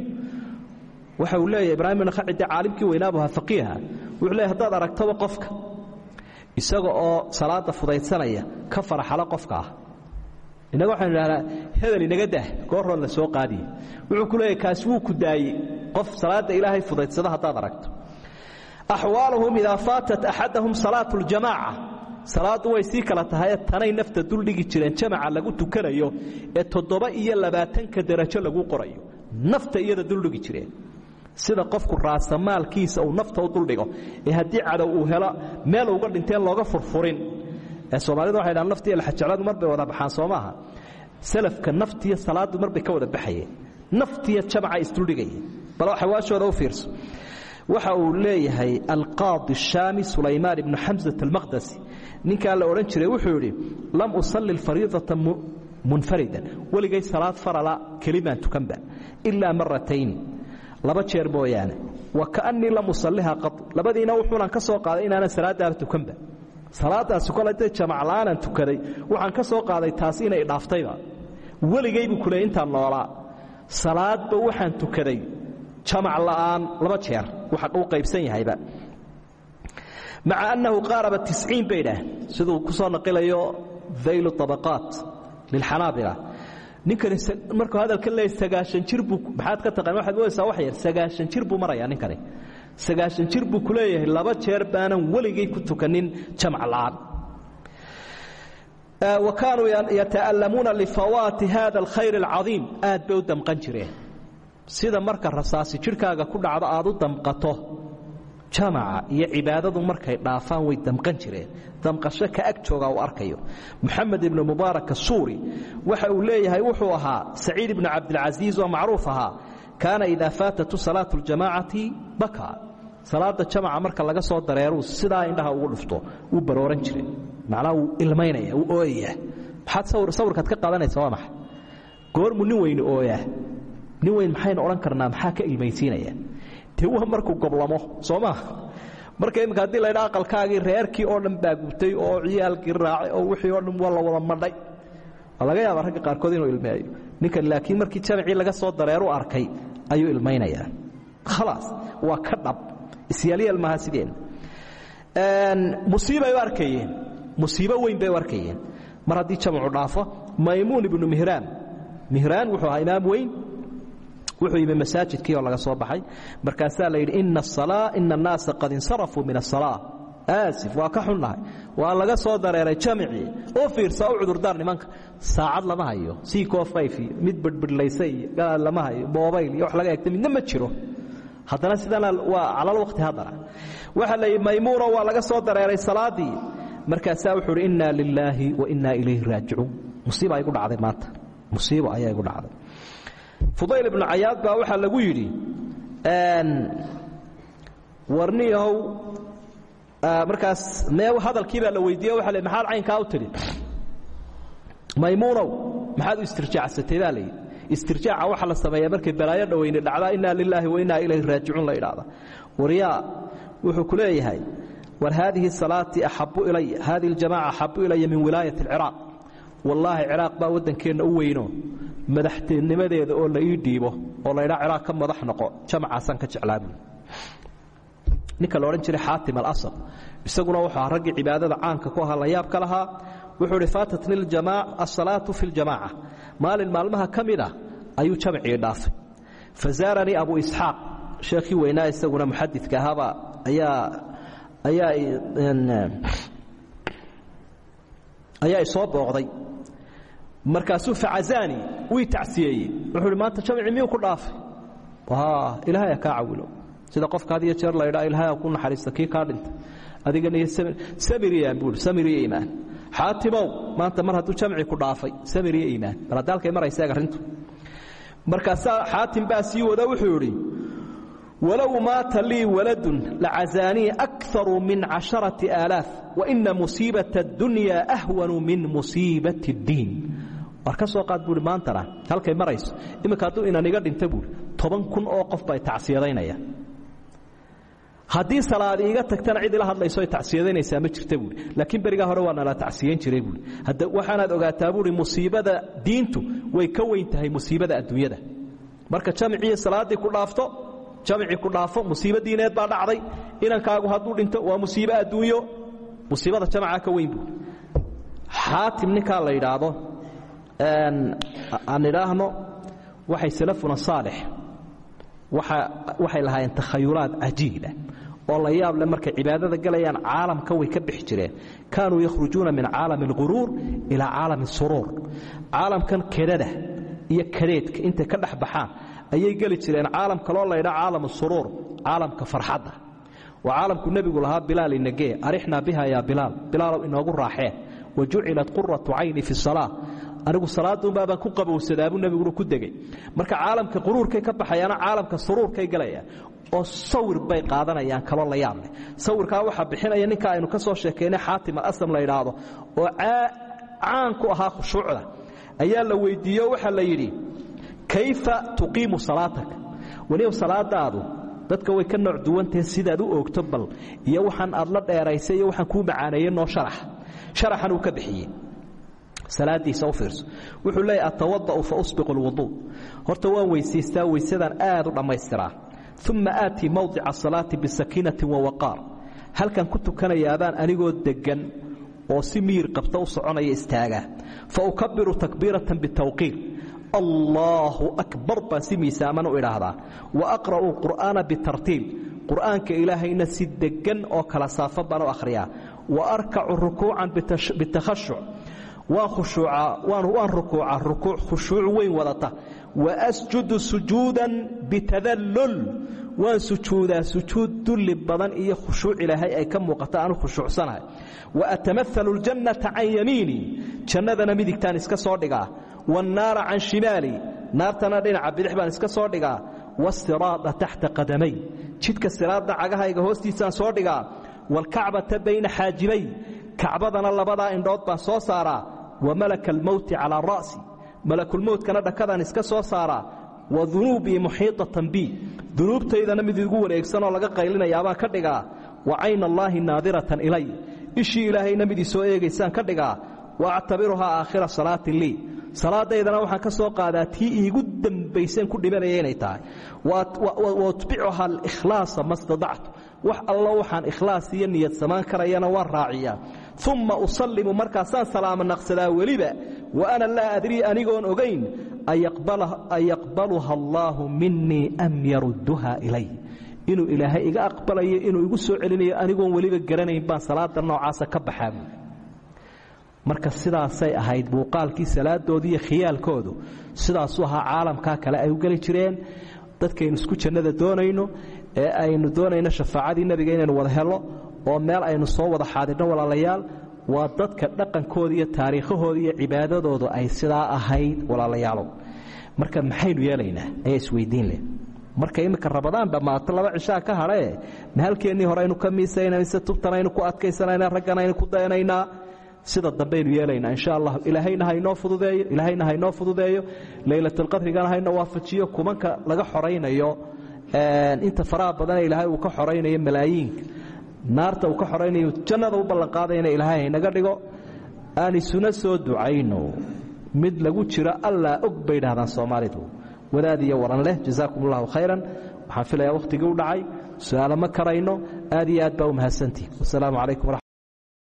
Waxa uu leeyahy ibraahim annakhaci dee caalimkii weynaabuha faqiiha. Wuxuu leeyay haddaad aragtoba qofka isaga oo salaada fudaydsanaya ka faraxalo qofka ah innaga waxaynu idhahnaa hebel inaga dah goorroon la soo qaadiye wuxuu ku leeyahy kaasi wuu ku daayey. Qof salaadda ilaahay fudaydsada haddaad aragto. Axwaaluhum idaa faatat axadahum salaatu اljamaaca salaaddu way sii kala tahaye tanay nafta duldhigi jireen jamaca lagu tukanayo ee toddoba iyo labaatanka derajo lagu qorayo. Nafta iyada duldhigi jireen. Sida qofku raasamaalkiisa uu nafta u duldhigo ee haddii cadow uu helo meel uga dhinteen looga furfurin soomaalida waxay dhahan nafti jecladu mar bay wada baxaan soo maaha salafka naftiyo salaadu mar bay ka wada baxayeen. Naftiyo jamca isduldhigaya bal xawaashooda u fiirso. Waxa uu leeyahay alqaadi shaami sulaymaan ibnu xamsat almaqdasi ninkaa la odhan jiray wuxuu yidhi lam usalli alfariidata munfaridan. Weligay salaad farala kelimaan tukanba ilaa maratayn laba jeer mooyaane wa kaannii lam usalliha qad. Labadiina wuxuunan ka soo qaaday inaanan salaadaaba tukanba salaadaasi kolada jamacla'aanan tukaday. Waxaan ka soo qaaday taasi inay dhaaftayba. Weligaybu kule intaan noolaa salaadba waxaan tukaday. Jamac laba jeer. Waxa uu qaybsan yahayba. Maca annahu qaaraba tisciin bay dhaah ku soo naqilayo daylu abaqaat lilxanaabila ninkani markuu hadalka leeyahy sagaashan jir buu maxaad ka taqaan waxaad moodaysaa wax yar sagaashan jir buu ninkani sagaashan jir buu ku leeyahay laba jeer baanan weligay ku tukanin jamac la'aan. Wa kaanuu yata'allamuuna lifawaati hada alkhayr alcadiim. Aad bay u damqan jireen. Sida marka rasaasi jidhkaaga ku dhacdo aad u damqato jamaca iyo cibaadadu markay dhaafaan way damqan jireen. Damqasho ka ag jooga uu arkayo. Moxamed ibnu mubaarak asuuri waxa uu leeyahay wuxuu ahaa saciid ibnu cabdilcasiis oo macruuf kaana idaa faatatu salaatu ljamaacati bakaa salaada jamaca marka laga soo dareeruu sidaa indhaha ugu dhufto wuu barooran jiray. Macnaha wuu ilmaynaya wuu ooyayaa maxaad sawirkaad ka qaadanaysa waa maxay? Goormuu nin weyne ooyaa nin weyn maxaynu odhan karnaa maxaa ka ilmaysiinaya? Dee waa markuu goblamo soo maa marka imika haddii laydha aqalkaagii reerkii oo dhan baa oo ciyaalkii raacay oo wixii oo dhan waa wada madhay. Laga yaaba ragga qaarkood inuu ilmeeyo. Ninkan laakiin markii jamacii laga soo dareeru arkay ayuu ilmaynayaa khalaas waa ka dhab. Isyaalyeel maaha sideenna musiibay u arkayeen. Musiibo weyn bay arkayeen. Mar haddii jamacu dhaafo maymuun ibnu mihraan. Mihraan wuxuu ahaa imaam weyn. Wuxuu yimi masaajidkii oo laga soo baxay. Markaasaa la yidhi ina annaasa qad insarafuu min asalaa aasif waa ka xunnahay. Waa laga soo dareeray jamicii u fiirsa u cudurdaar nimanka. Saacad lama hayo. Koofayf iyo mid bidhbidhlaysa iyo galaad lama hayo mobayl iyo wax laga egta midna ma jiro. Haddana sidana waa calal waqti haddana. Waxaa la yidhi maymuuno waa laga soo dareeray salaadii. Markaasaa wuxuu uhi inna lilaahi wa inna ilayhi raajicuun. Musiiba igu dhacday maanta. Musiibo ayaa igu dhacday. Fudayl ibnu cayaad baa waxaa lagu yidhi warniyahow markaas mee hadalkii baa la weydiiye waa l maxaad caynkaa u tidhi? Maymuunow maxaad istirjaacsatay baa layidhi istirjaaca waxaa la sameeyaa markay balaayo dhoweyni dhacdaa inna lilaahi wa inna ilayhi raajicuun la idhaahda waryaa wuxuu ku leeyahay war haadihi salaatii axabu ilaya haadihi ljamaca axabu ilaya min wilaayat alciraaq. Wallaahi ciraaq baa waddankeenna u weyno madaxteednimadeeda oo la ii dhiibo oo laydhaa ciraaq ka madax noqo jamacaasaan ka jeclaabuy ninka la odhan jiray xaatim alasad. Isaguna wuxuu ahaa raggii cibaadada caanka ku ahaa la yaabka lahaa. Wuxuu idhi faatatni asalaatu fi ljamaaca maalin maalmaha ka mid ah ayuu jamcii dhaafay. Fazaaranii abu isxaaq. Sheekhii weynaa isaguna muxadidka ahaaba ayaa isoo booqday. Markaasuu facazaani wii tacsiyeeyey. Wuxuu hi maanta jamci miyuu ku dhaafay? Ilaahay ha kaa cawilo sida qofka iyo jeer laydhaa ilaahay ha ku naxariista kii kaa dhintay. Adigana iyo samiriyan buui samiriyo iimaan. Xaatimow maanta mar hadduu jamci ku dhaafay samiriyo iimaan. Bal hadda maraysa eeg arrintu markaasaa xaatim baa sii wada wuxuu idhi walow maata lii waladun lacazaanii akaru min casharati aalaaf waina musiibata addunya ahwanu min musiibati اddiin war ka soo qaad buui maantana halkay marayso iminka hadduu inan iga dhinta buui toban kun oo qof bay tacsiyadaynayaan haddii salaadi iga tagtana cid ila hadlayso ay tacsiyadaynaysaa ma jirta buui laakiin berigaa hore waa nala tacsiyayn jiray buui waxaanaad ogaataa buui musiibada diintu way ka weyn tahay musiibada adduunyada. Marka jamciiyo salaaddii ku dhaafto jamcii ku dhaafo musiibo diineed baa dhacday. Inankaagu hadduu dhinto waa musiibo adduunyo. Musiibada jamcaa ka weyn buui xaatim ninkaa la yidhaahdo aan idhaahno waxay salafuna saalix. Waxay lahaayeen takhayulaad cajiiba oo la yaab leh markay cibaadada galayaan caalamka way ka bixi jireen. Kaanuu yakhrujuuna min caalami alghuruur ilaa caalami suruur. Caalamkan kedhada iyo kadheedka intay ka dhex baxaan ayay geli jireen caalam kaloo laydhaa caalam suruur caalamka farxadda. Waa caalamku nebigu lahaa bilaal inagee arixnaa biha yaa bilaal bilaalow inoogu raaxeen. Wa jucilat quratu cayni fi salaa anigu salaaduunbaabaan ku qabowsadaabuu nebiguna ku degay. Marka caalamka quruurkay ka baxayaana caalamka suruurkay galayaan oo sawir bay qaadanayaan kaloo la yaab leh. Sawirkaa waxaa bixinaya ninka aynu ka soo sheekaynay xaatim alasam la idhaahdo oo caan ku ahaa khushuucda. Ayaa la weyddiiyo waxaa la yidhi kayfa tuqiimu salaataka weliba salaadaadu dadka way ka nooc duwantahe sidaad u oogto bal iyo waxaan aad la dheeraysay iyo waxaan kuu macaaneeyey noo sharax. Sharaxan uu ka bixiyey salaadiisa u fiirso. Wuxuu leeyahy atawada'u fa usbiqu lwuduu horta waan weysaystaa weysadaan aad u dhammaystiraa. Uma aatii mowdica asalaati bisakiinatin wawaqaar halkan ku tukanayaabaan anigoo deggan oo si miyir qabta u soconaya istaagaa fa ukabiru takbiiratan bitawqiir allaahu akbar baan si miisaaman u idhaahdaa. Wa aqra'u qur'aana bitartiil qur'aanka ilaahayna si deggan oo kala saafo baan u akhriyaa. Wa arkacu rukuucan bitakhashuc waan khushuucaa waan rukuucaa rukuuc khushuuc weyn wadata. Wa asjudu sujuudan bitadallul. Waan sujuudaa sujuud dulli badan iyo khushuuc ilaahay ay ka muuqata aanu khushuucsanahay. Wa atamaalu ljannata can yamiinii jannadana midigtaan iska soo dhigaa. Waannaara can shimaali. Naartana dhinaca bidix baan iska soo dhigaa. Waasiraada taxta qadamay. Jidka siraadda cagahayga hoostiisaan soo dhigaa. Waalkacbata bayna xaajibay kacbadana labadaa indhood baan soo saaraa wa malaka almowti calaa ra'si malakulmowtkana dhakadaan iska soo saaraa wa dunuubii muxiiطatan bi dunuubtaydana mid igu wareegsanoo laga qaylinayaabaan ka dhigaa wa cayna allaahi naadiratan ilay. Ishii ilaahayna mid isoo eegaysaan ka dhigaa wa actabiruhaa aakhira salaatin lii. Salaadaydana waxaan ka soo qaadaa tii iigu dambaysan ku dhimanaya inay tahay. Wautbicuha alikhlaasa ma stadactu wax allo waxaan ikhlaas iyo niyad samaan karayana waan raaciyaa uma usallimu markaasaan salaamo naqsadaa weliba wa ana laa adrii anigoon ogayn ayaqbaluha allaahu minii am yarudduha ilay. Inuu ilaahay iga aqbalayo inuu igu soo celinayo anigoon weliba garanayn baan salaada noocaasa ka baxaa marka sidaasay ahayd muuqaalkii salaadoodu iyo khiyaalkoodu sidaasuu ahaa caalamkaa kale ay u geli jireen. Dadkaynu isku jannada doonayno ee aynu doonayno shafaacadii nebiga inaynu wada helo oo meel aynu soo wada xaadirno walaalayaal waa dadka dhaqankooda iyo taariikhahooda iyo cibaadadoodu ay sidaa ahayd walaalayaalow. Marka maxaynu yeelaynaa? Ayaa isweydiin leh marka iminka rabadaan dhammaato laba cishaa ka hadhae ma hore aynu ka miisayna mise tubtan aynu ku adkaysanayna raggan aynu ku dayanaynaa? Sida dambaynu yeelaynaa insha allah ilaahayna haynoo fududeeyo ilaahayna haynoo fududeeyo laylatulqadrigana hayno waafajiyo kumanka laga xoraynayo inta faraha badane ilaahay uu ka xoraynayo malaayiinka naarta uu ka xoraynayo jannada u ballanqaadayna ilaahay haynaga dhigo aan isuna soo ducayno. Mid lagu jiro allaa og bay dhahdaan soomaalidu. Wadaad iyo waran leh jazaakum allahu khayran. Waxaan filayaa wakhtigii u dhacay su'aalo ma karayno aad iyo aad baa u mahadsantihi wasalaamu calaykum